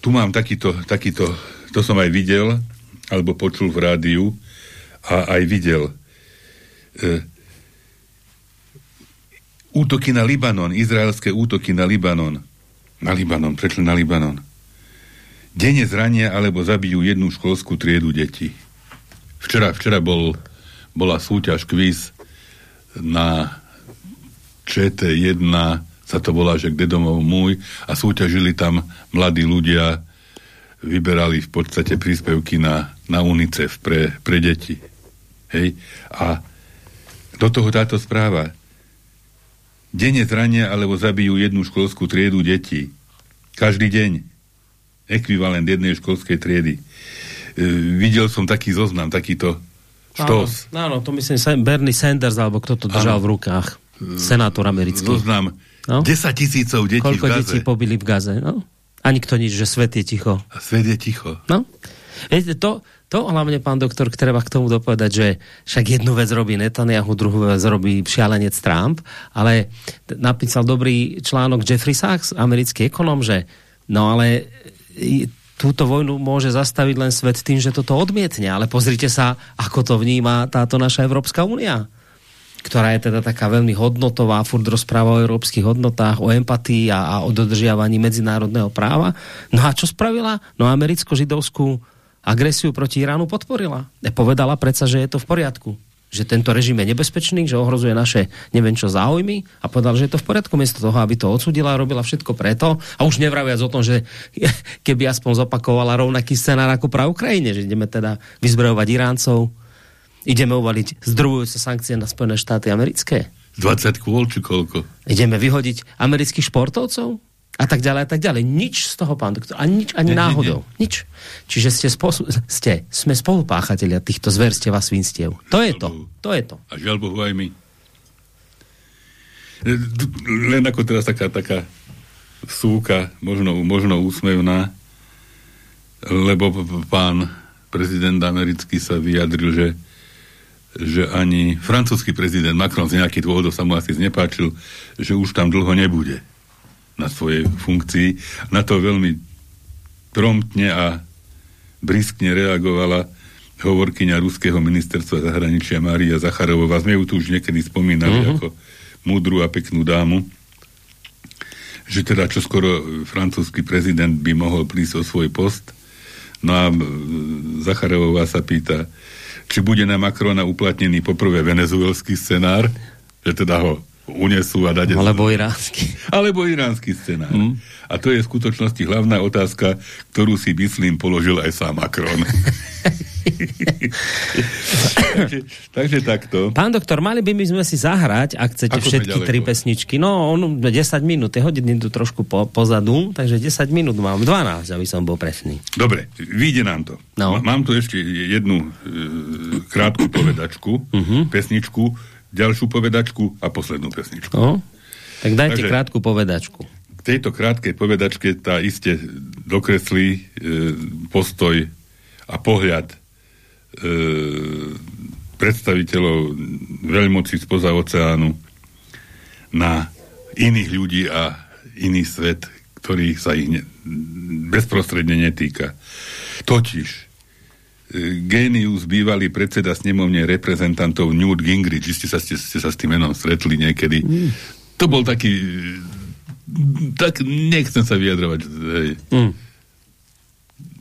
tu mám takýto, takýto, to som aj videl, alebo počul v rádiu a aj videl. E, útoky na Libanon, izraelské útoky na Libanon. Na Libanon, prečo na Libanon? Denne zrania alebo zabijú jednu školskú triedu detí. Včera, včera bol, bola súťaž kvíz na ČT1 sa to volá, že kde domov môj a súťažili tam mladí ľudia, vyberali v podstate príspevky na, na UNICEF pre, pre deti. Hej? A do toho táto správa. Denne zrania alebo zabijú jednu školskú triedu detí. Každý deň. Ekvivalent jednej školskej triedy. E, videl som taký zoznam, takýto štos. Áno, áno, to myslím Bernie Sanders, alebo kto to držal áno. v rukách. Senátor americký. Zoznam No? 10 tisícov detí Koľko v Gaze. detí pobili v Gaze, no? A nikto nič, že svet je ticho. A svet je ticho. No. Viete, to, to hlavne, pán doktor, treba k tomu dopovedať, že však jednu vec robí Netanyahu, druhú vec robí šialenec Trump, ale napísal dobrý článok Jeffrey Sachs, americký ekonom, že no ale túto vojnu môže zastaviť len svet tým, že toto odmietne, ale pozrite sa, ako to vníma táto naša Európska únia ktorá je teda taká veľmi hodnotová, furt rozpráva o európskych hodnotách, o empatii a, a o dodržiavaní medzinárodného práva. No a čo spravila? No americko-židovskú agresiu proti Iránu podporila. Povedala predsa, že je to v poriadku že tento režim je nebezpečný, že ohrozuje naše neviem čo záujmy a povedal, že je to v poriadku miesto toho, aby to odsudila a robila všetko preto a už nevraviac o tom, že keby aspoň zopakovala rovnaký scenár ako pra Ukrajine, že ideme teda vyzbrojovať Iráncov, Ideme uvaliť zdrojujúce sankcie na Spojené štáty americké? 20 kôl či koľko? Ideme vyhodiť amerických športovcov? A tak ďalej, a tak ďalej. Nič z toho, pán doktor. Ani, nič, ani nie, náhodou. Nie, nie. Nič. Čiže ste, sposu- ste sme spolupáchatelia týchto zverstiev a svinstiev. To je to. To je to. A žiaľ Bohu aj my. Len ako teraz taká, taká súka, možno, možno úsmevná, lebo pán prezident americký sa vyjadril, že že ani francúzsky prezident Macron z nejakých dôvodov sa mu asi znepáčil, že už tam dlho nebude na svojej funkcii. Na to veľmi promptne a briskne reagovala hovorkyňa Ruského ministerstva zahraničia Mária Zacharovová. Sme ju tu už niekedy spomínali uh-huh. ako múdru a peknú dámu že teda čoskoro francúzsky prezident by mohol prísť o svoj post. No a Zacharovová sa pýta, či bude na Macrona uplatnený poprvé venezuelský scenár, že teda ho unesú a dať... Alebo iránsky. Alebo iránsky scenár. Mm. A to je v skutočnosti hlavná otázka, ktorú si myslím položil aj sám Macron. takže, takže takto. Pán doktor, mali by my sme si zahrať, ak chcete Ako všetky tri pesničky. No, on 10 minút, je hodiny tu trošku po, pozadu, takže 10 minút mám, 12, aby som bol presný. Dobre, vyjde nám to. No. Mám tu ešte jednu e, krátku povedačku, uh-huh. pesničku, ďalšiu povedačku a poslednú pesničku. No, tak dajte Takže, krátku povedačku. K tejto krátkej povedačke tá iste dokreslí e, postoj a pohľad e, predstaviteľov veľmoci spoza oceánu na iných ľudí a iný svet, ktorý sa ich ne, bezprostredne netýka. Totiž génius bývalý predseda snemovne reprezentantov Newt Gingrich, ste sa, ste, ste sa s tým menom stretli niekedy. Mm. To bol taký tak nechcem sa vyjadrovať. Mm.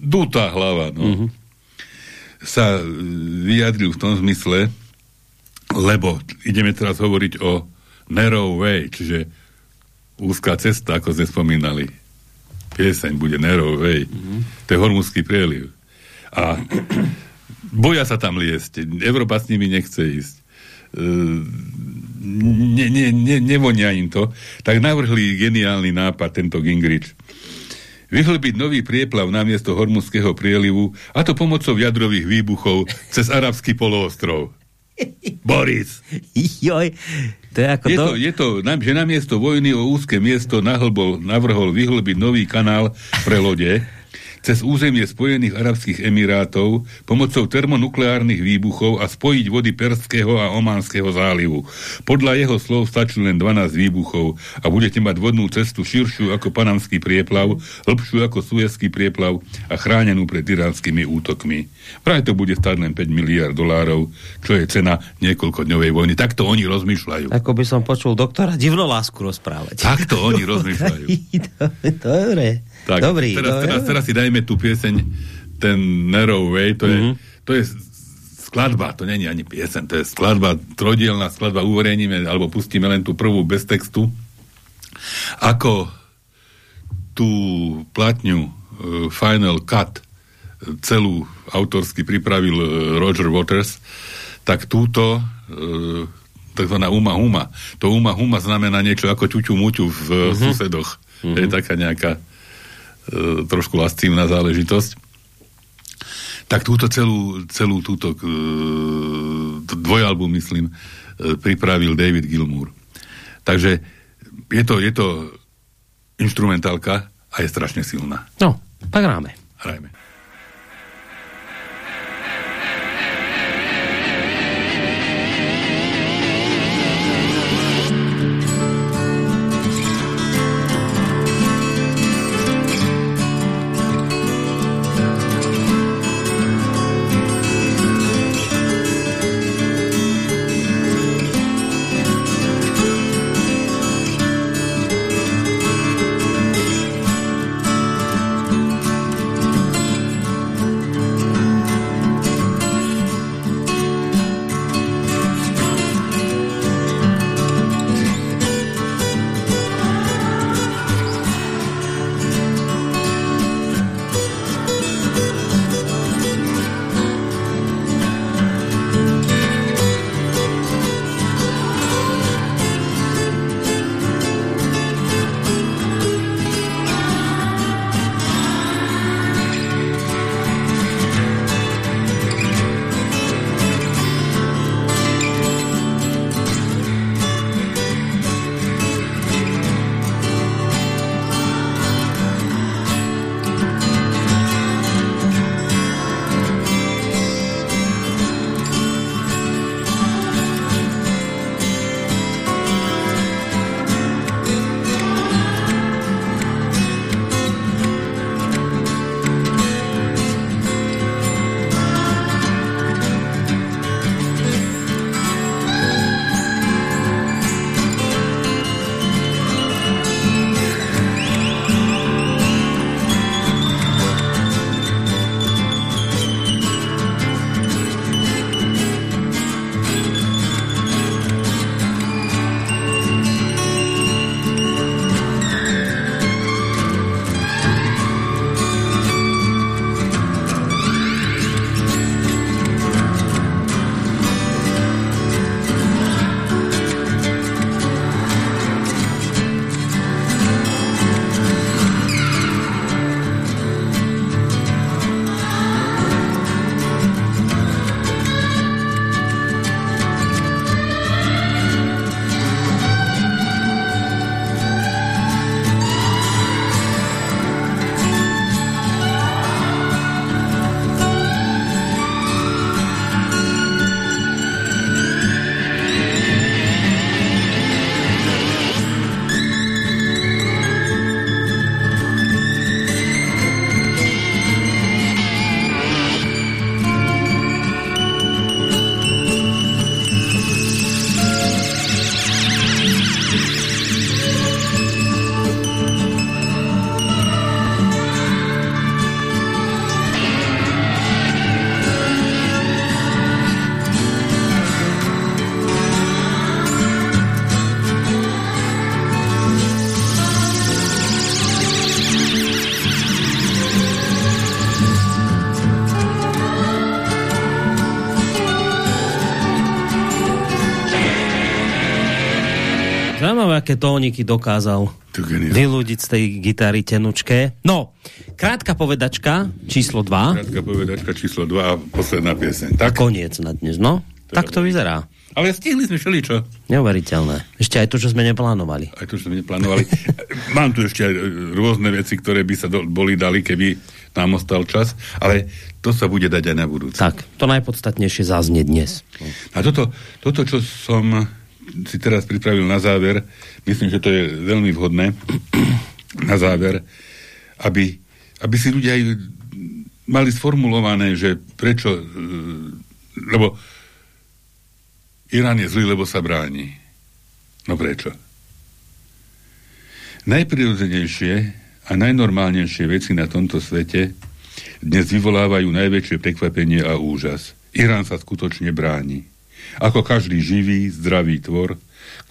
Dutá hlava, no. Mm-hmm. Sa vyjadril v tom zmysle, lebo ideme teraz hovoriť o narrow way, čiže úzká cesta, ako sme spomínali. Pieseň bude narrow way. Mm-hmm. To je hormúzsky prieliv a boja sa tam liesť. Európa s nimi nechce ísť. E, ne, ne, ne, nevonia im to. Tak navrhli geniálny nápad tento Gingrich. Vyhlbiť nový prieplav namiesto hormuzského prielivu a to pomocou jadrových výbuchov cez arabský poloostrov. Boris. Joj, to je ako je to, je to, že namiesto vojny o úzke miesto nahlbol, navrhol vyhlbiť nový kanál pre lode, cez územie Spojených Arabských Emirátov pomocou termonukleárnych výbuchov a spojiť vody Perského a Ománskeho zálivu. Podľa jeho slov stačí len 12 výbuchov a budete mať vodnú cestu širšiu ako Panamský prieplav, hĺbšiu ako Suezský prieplav a chránenú pred iránskymi útokmi. Vraj to bude stáť len 5 miliard dolárov, čo je cena niekoľkodňovej vojny. Takto oni rozmýšľajú. Ako by som počul doktora divnolásku rozprávať. Takto oni rozmýšľajú. Dobre. Tak, Dobrý. teraz, no, teraz, teraz si dajme tú pieseň ten Narrow Way, to je, Mhm. to je skladba, to není ani pieseň, to je skladba, trojdielná skladba, uverejníme, alebo pustíme len tú prvú bez textu. Ako tú platňu uh, Final Cut celú autorsky pripravil uh, Roger Waters, tak túto uh, takzvaná Uma Huma. To Uma Huma znamená niečo ako ťuťu muťu v uh, susedoch. To je taká nejaká trošku lascívna záležitosť. Tak túto celú, celú túto e, dvojalbu, myslím, e, pripravil David Gilmour. Takže je to, je to instrumentálka a je strašne silná. No, tak hráme. Hrajme. Aké tóniky dokázal vyľudiť z tej gitary tenučké. No, krátka povedačka, číslo 2 Krátka povedačka číslo 2 a posledná pieseň. a Tak, koniec na dnes, no. Tak to vyzerá. ale stihli sme všeličo. Neuveriteľné. Ešte aj to, čo sme neplánovali. Aj to, čo sme neplánovali. Mám tu ešte aj rôzne veci, ktoré by sa do, boli dali, keby nám ostal čas, ale to sa bude dať aj na budúce. Tak, to najpodstatnejšie záznie dnes. A toto, toto, čo som si teraz pripravil na záver, myslím, že to je veľmi vhodné na záver, aby, aby si ľudia aj mali sformulované, že prečo, e, lebo Irán je zlý, lebo sa bráni. No prečo? Najprirodzenejšie a najnormálnejšie veci na tomto svete dnes vyvolávajú najväčšie prekvapenie a úžas. Irán sa skutočne bráni. Ako každý živý, zdravý tvor,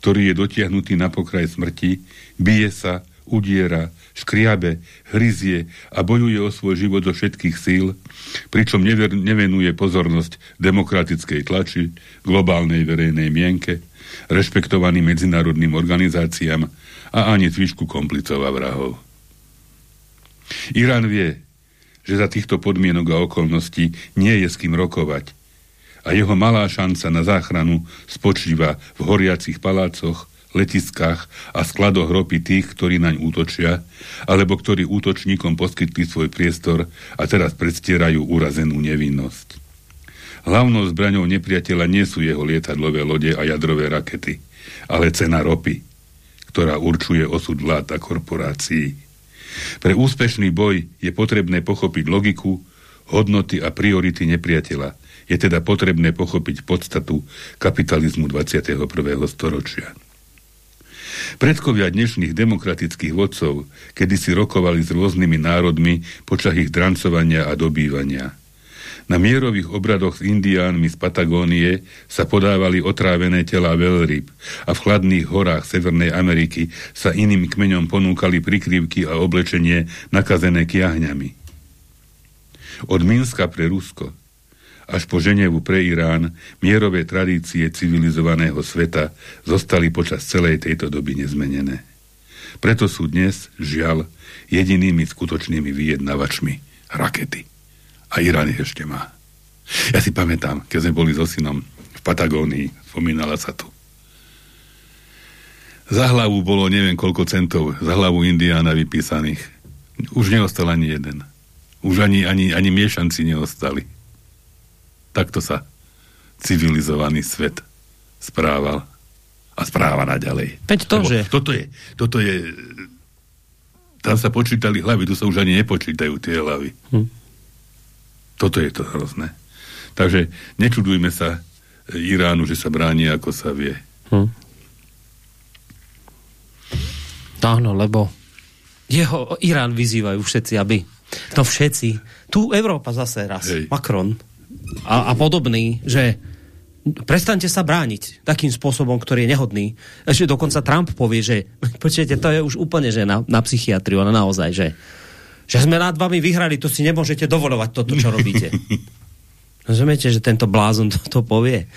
ktorý je dotiahnutý na pokraj smrti, bije sa, udiera, škriabe, hryzie a bojuje o svoj život zo všetkých síl, pričom never, nevenuje pozornosť demokratickej tlači, globálnej verejnej mienke, rešpektovaným medzinárodným organizáciám a ani zvyšku komplicov vrahov. Irán vie, že za týchto podmienok a okolností nie je s kým rokovať a jeho malá šanca na záchranu spočíva v horiacich palácoch, letiskách a skladoch ropy tých, ktorí naň útočia, alebo ktorí útočníkom poskytli svoj priestor a teraz predstierajú urazenú nevinnosť. Hlavnou zbraňou nepriateľa nie sú jeho lietadlové lode a jadrové rakety, ale cena ropy, ktorá určuje osud vlád a korporácií. Pre úspešný boj je potrebné pochopiť logiku, hodnoty a priority nepriateľa. Je teda potrebné pochopiť podstatu kapitalizmu 21. storočia. Predkovia dnešných demokratických vodcov kedy si rokovali s rôznymi národmi počas ich drancovania a dobývania. Na mierových obradoch s indiánmi z Patagónie sa podávali otrávené tela veľryb a v chladných horách Severnej Ameriky sa iným kmeňom ponúkali prikryvky a oblečenie nakazené kiahňami. Od Minska pre Rusko až po Ženevu pre Irán mierové tradície civilizovaného sveta zostali počas celej tejto doby nezmenené. Preto sú dnes, žiaľ, jedinými skutočnými vyjednavačmi rakety. A Irán ich ešte má. Ja si pamätám, keď sme boli so synom v Patagónii, spomínala sa tu. Za hlavu bolo neviem koľko centov, za hlavu Indiána vypísaných. Už neostal ani jeden. Už ani, ani, ani miešanci neostali. Takto sa civilizovaný svet správal a správa naďalej. Veď to, že... Toto je, toto je... Tam sa počítali hlavy, tu sa už ani nepočítajú tie hlavy. Hm. Toto je to hrozné. Takže nečudujme sa Iránu, že sa bráni, ako sa vie. Hm. Áno, lebo jeho Irán vyzývajú všetci, aby to všetci. Tu Európa zase raz. Hej. Macron a, a podobný, že prestaňte sa brániť takým spôsobom, ktorý je nehodný. Ešte dokonca Trump povie, že počujete, to je už úplne že na, na psychiatriu, ale naozaj, že, že sme nad vami vyhrali, to si nemôžete dovolovať toto, čo robíte. Rozumiete, že tento blázon to, to povie?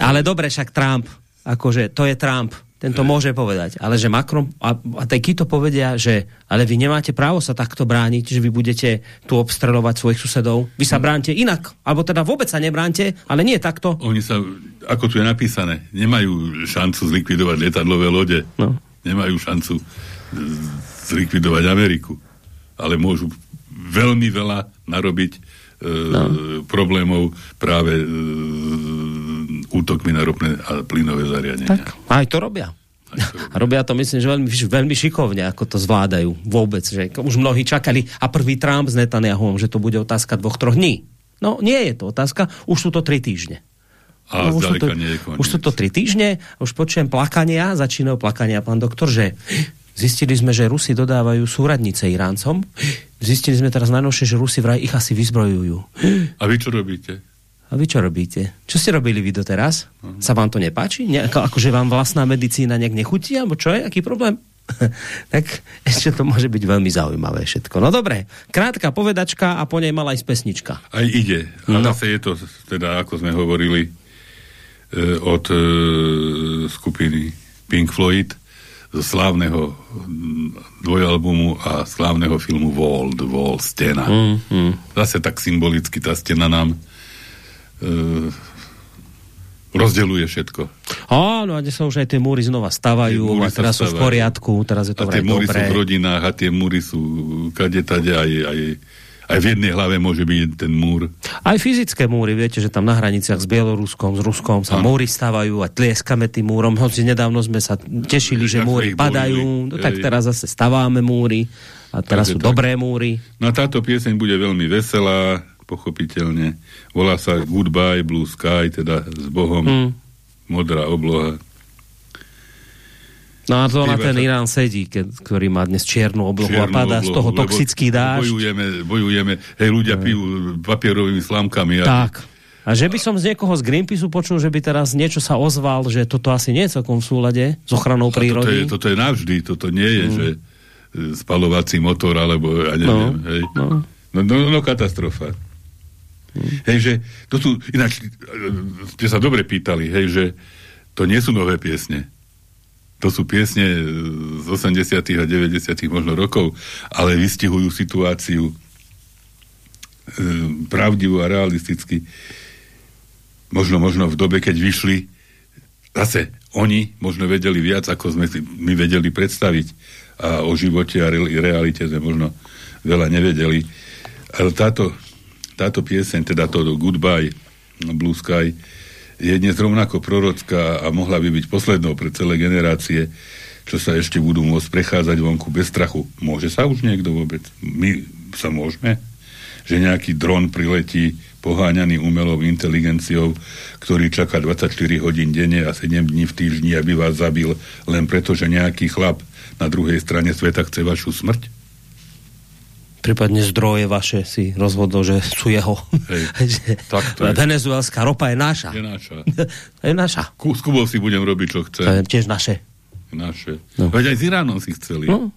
Ale dobre, však Trump, akože to je Trump. Tento môže povedať. Ale že Macron a, a tej to povedia, že ale vy nemáte právo sa takto brániť, že vy budete tu obstrelovať svojich susedov. Vy sa bránte inak. Alebo teda vôbec sa nebránte, ale nie takto. Oni sa, ako tu je napísané, nemajú šancu zlikvidovať lietadlové lode. No. Nemajú šancu zlikvidovať Ameriku. Ale môžu veľmi veľa narobiť e, no. problémov práve e, útokmi na ropné a plynové zariadenia. Tak, aj to robia. A robia to, myslím, že veľmi, veľmi šikovne, ako to zvládajú vôbec. Že už mnohí čakali a prvý Trump s Netanyahom, že to bude otázka dvoch, troch dní. No, nie je to otázka, už sú to tri týždne. A no, už, sú to, už sú to tri týždne, už počujem plakania, začínajú plakania, pán doktor, že zistili sme, že Rusi dodávajú súradnice Iráncom, zistili sme teraz najnovšie, že Rusi vraj ich asi vyzbrojujú. A vy čo robíte? A vy čo robíte? Čo ste robili vy doteraz? Uh-huh. Sa vám to nepáči? Ne, ako, akože vám vlastná medicína nejak nechutí? Alebo čo je? Aký problém? tak ešte to môže byť veľmi zaujímavé všetko. No dobre, krátka povedačka a po nej mala aj pesnička. Aj ide. A no. zase je to, teda ako sme hovorili, e, od e, skupiny Pink Floyd zo slávneho dvojalbumu a slávneho filmu Wall, The Wall, Stena. Mm, mm. Zase tak symbolicky tá stena nám rozdeluje všetko. Áno, a sa už aj tie múry znova stavajú, a teraz sú v poriadku, teraz je to A tie múry sú v rodinách a tie múry sú kade tade aj, aj aj v jednej hlave môže byť ten múr. Aj fyzické múry, viete, že tam na hraniciach s Bieloruskom, s Ruskom sa ano. múry stavajú a tlieskame tým múrom. Hoci nedávno sme sa tešili, že múry padajú, no, tak teraz zase staváme múry a teraz sú tak. dobré múry. No táto pieseň bude veľmi veselá, pochopiteľne. Volá sa Goodbye Blue Sky, teda s Bohom. Hmm. Modrá obloha. No a to na ten Irán sedí, keď, ktorý má dnes čiernu oblohu čiernu a padá oblohu, z toho toxický dážď. Bojujeme, bojujeme, hej, ľudia no. pijú papierovými slámkami. Tak. A že by som z niekoho z Greenpeaceu počul, že by teraz niečo sa ozval, že toto asi nie je celkom v súlade s ochranou prírody. Toto je, toto je navždy, toto nie je, mm. že e, spalovací motor, alebo ja neviem, no, hej. No. No, no, no katastrofa. Mm. Hej, že to sú, ináč, e, ste sa dobre pýtali, hej, že to nie sú nové piesne to sú piesne z 80. a 90. možno rokov, ale vystihujú situáciu e, pravdivo a realisticky. Možno, možno v dobe, keď vyšli, zase oni možno vedeli viac, ako sme si my vedeli predstaviť a o živote a re, realite sme možno veľa nevedeli. Ale táto, táto pieseň, teda to Goodbye Blue Sky, je dnes rovnako prorocká a mohla by byť poslednou pre celé generácie, čo sa ešte budú môcť prechádzať vonku bez strachu. Môže sa už niekto vôbec? My sa môžeme? Že nejaký dron priletí poháňaný umelou inteligenciou, ktorý čaká 24 hodín denne a 7 dní v týždni, aby vás zabil len preto, že nejaký chlap na druhej strane sveta chce vašu smrť? Prípadne zdroje vaše si rozhodol, že sú jeho. Hej, tak to je. Venezuelská ropa je naša. Je naša. je naša. S Kubou si budem robiť, čo chce. To je tiež naše. Naše. No. Veď aj s Iránom si chceli no.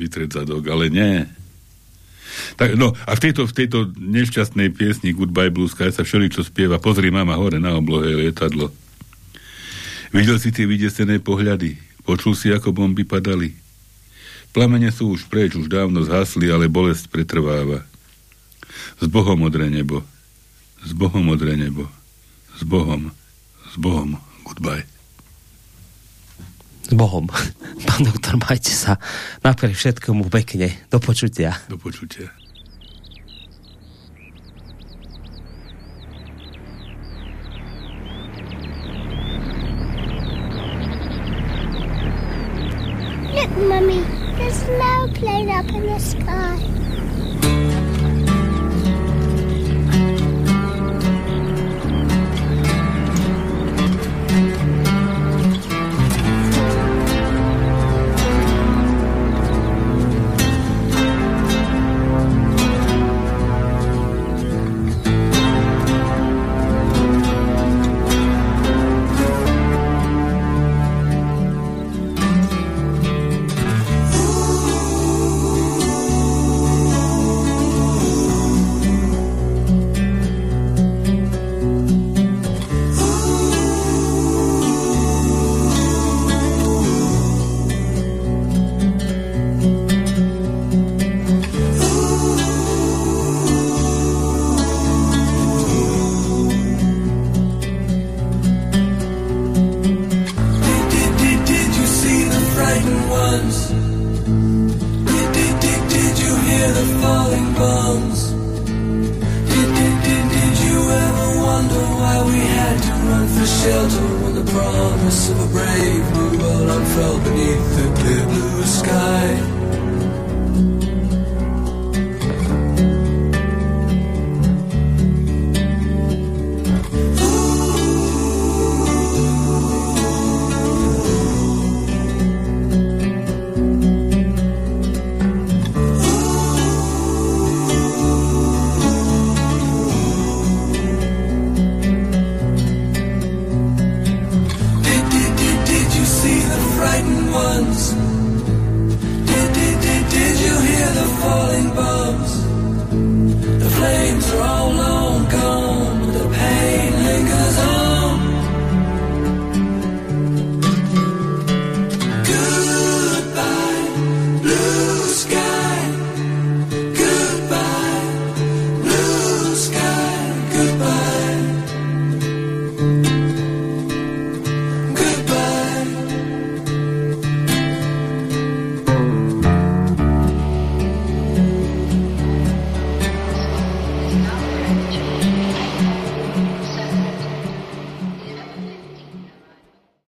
vytrieť zadok, ale nie. Tak, no, a v tejto, v tejto nešťastnej piesni Goodbye Blue Sky sa všeličo spieva. Pozri, mama, hore na oblohe lietadlo. Videl si tie vydesené pohľady? Počul si, ako bomby padali? Plamene sú už preč, už dávno zhasli, ale bolesť pretrváva. S Bohom, modré nebo. S Bohom, modré nebo. S Bohom. S Bohom. Goodbye. S Bohom. Pán doktor, majte sa napriek všetkomu pekne. Do počutia. Do počutia. Look, Mummy. There's no plane up in the sky.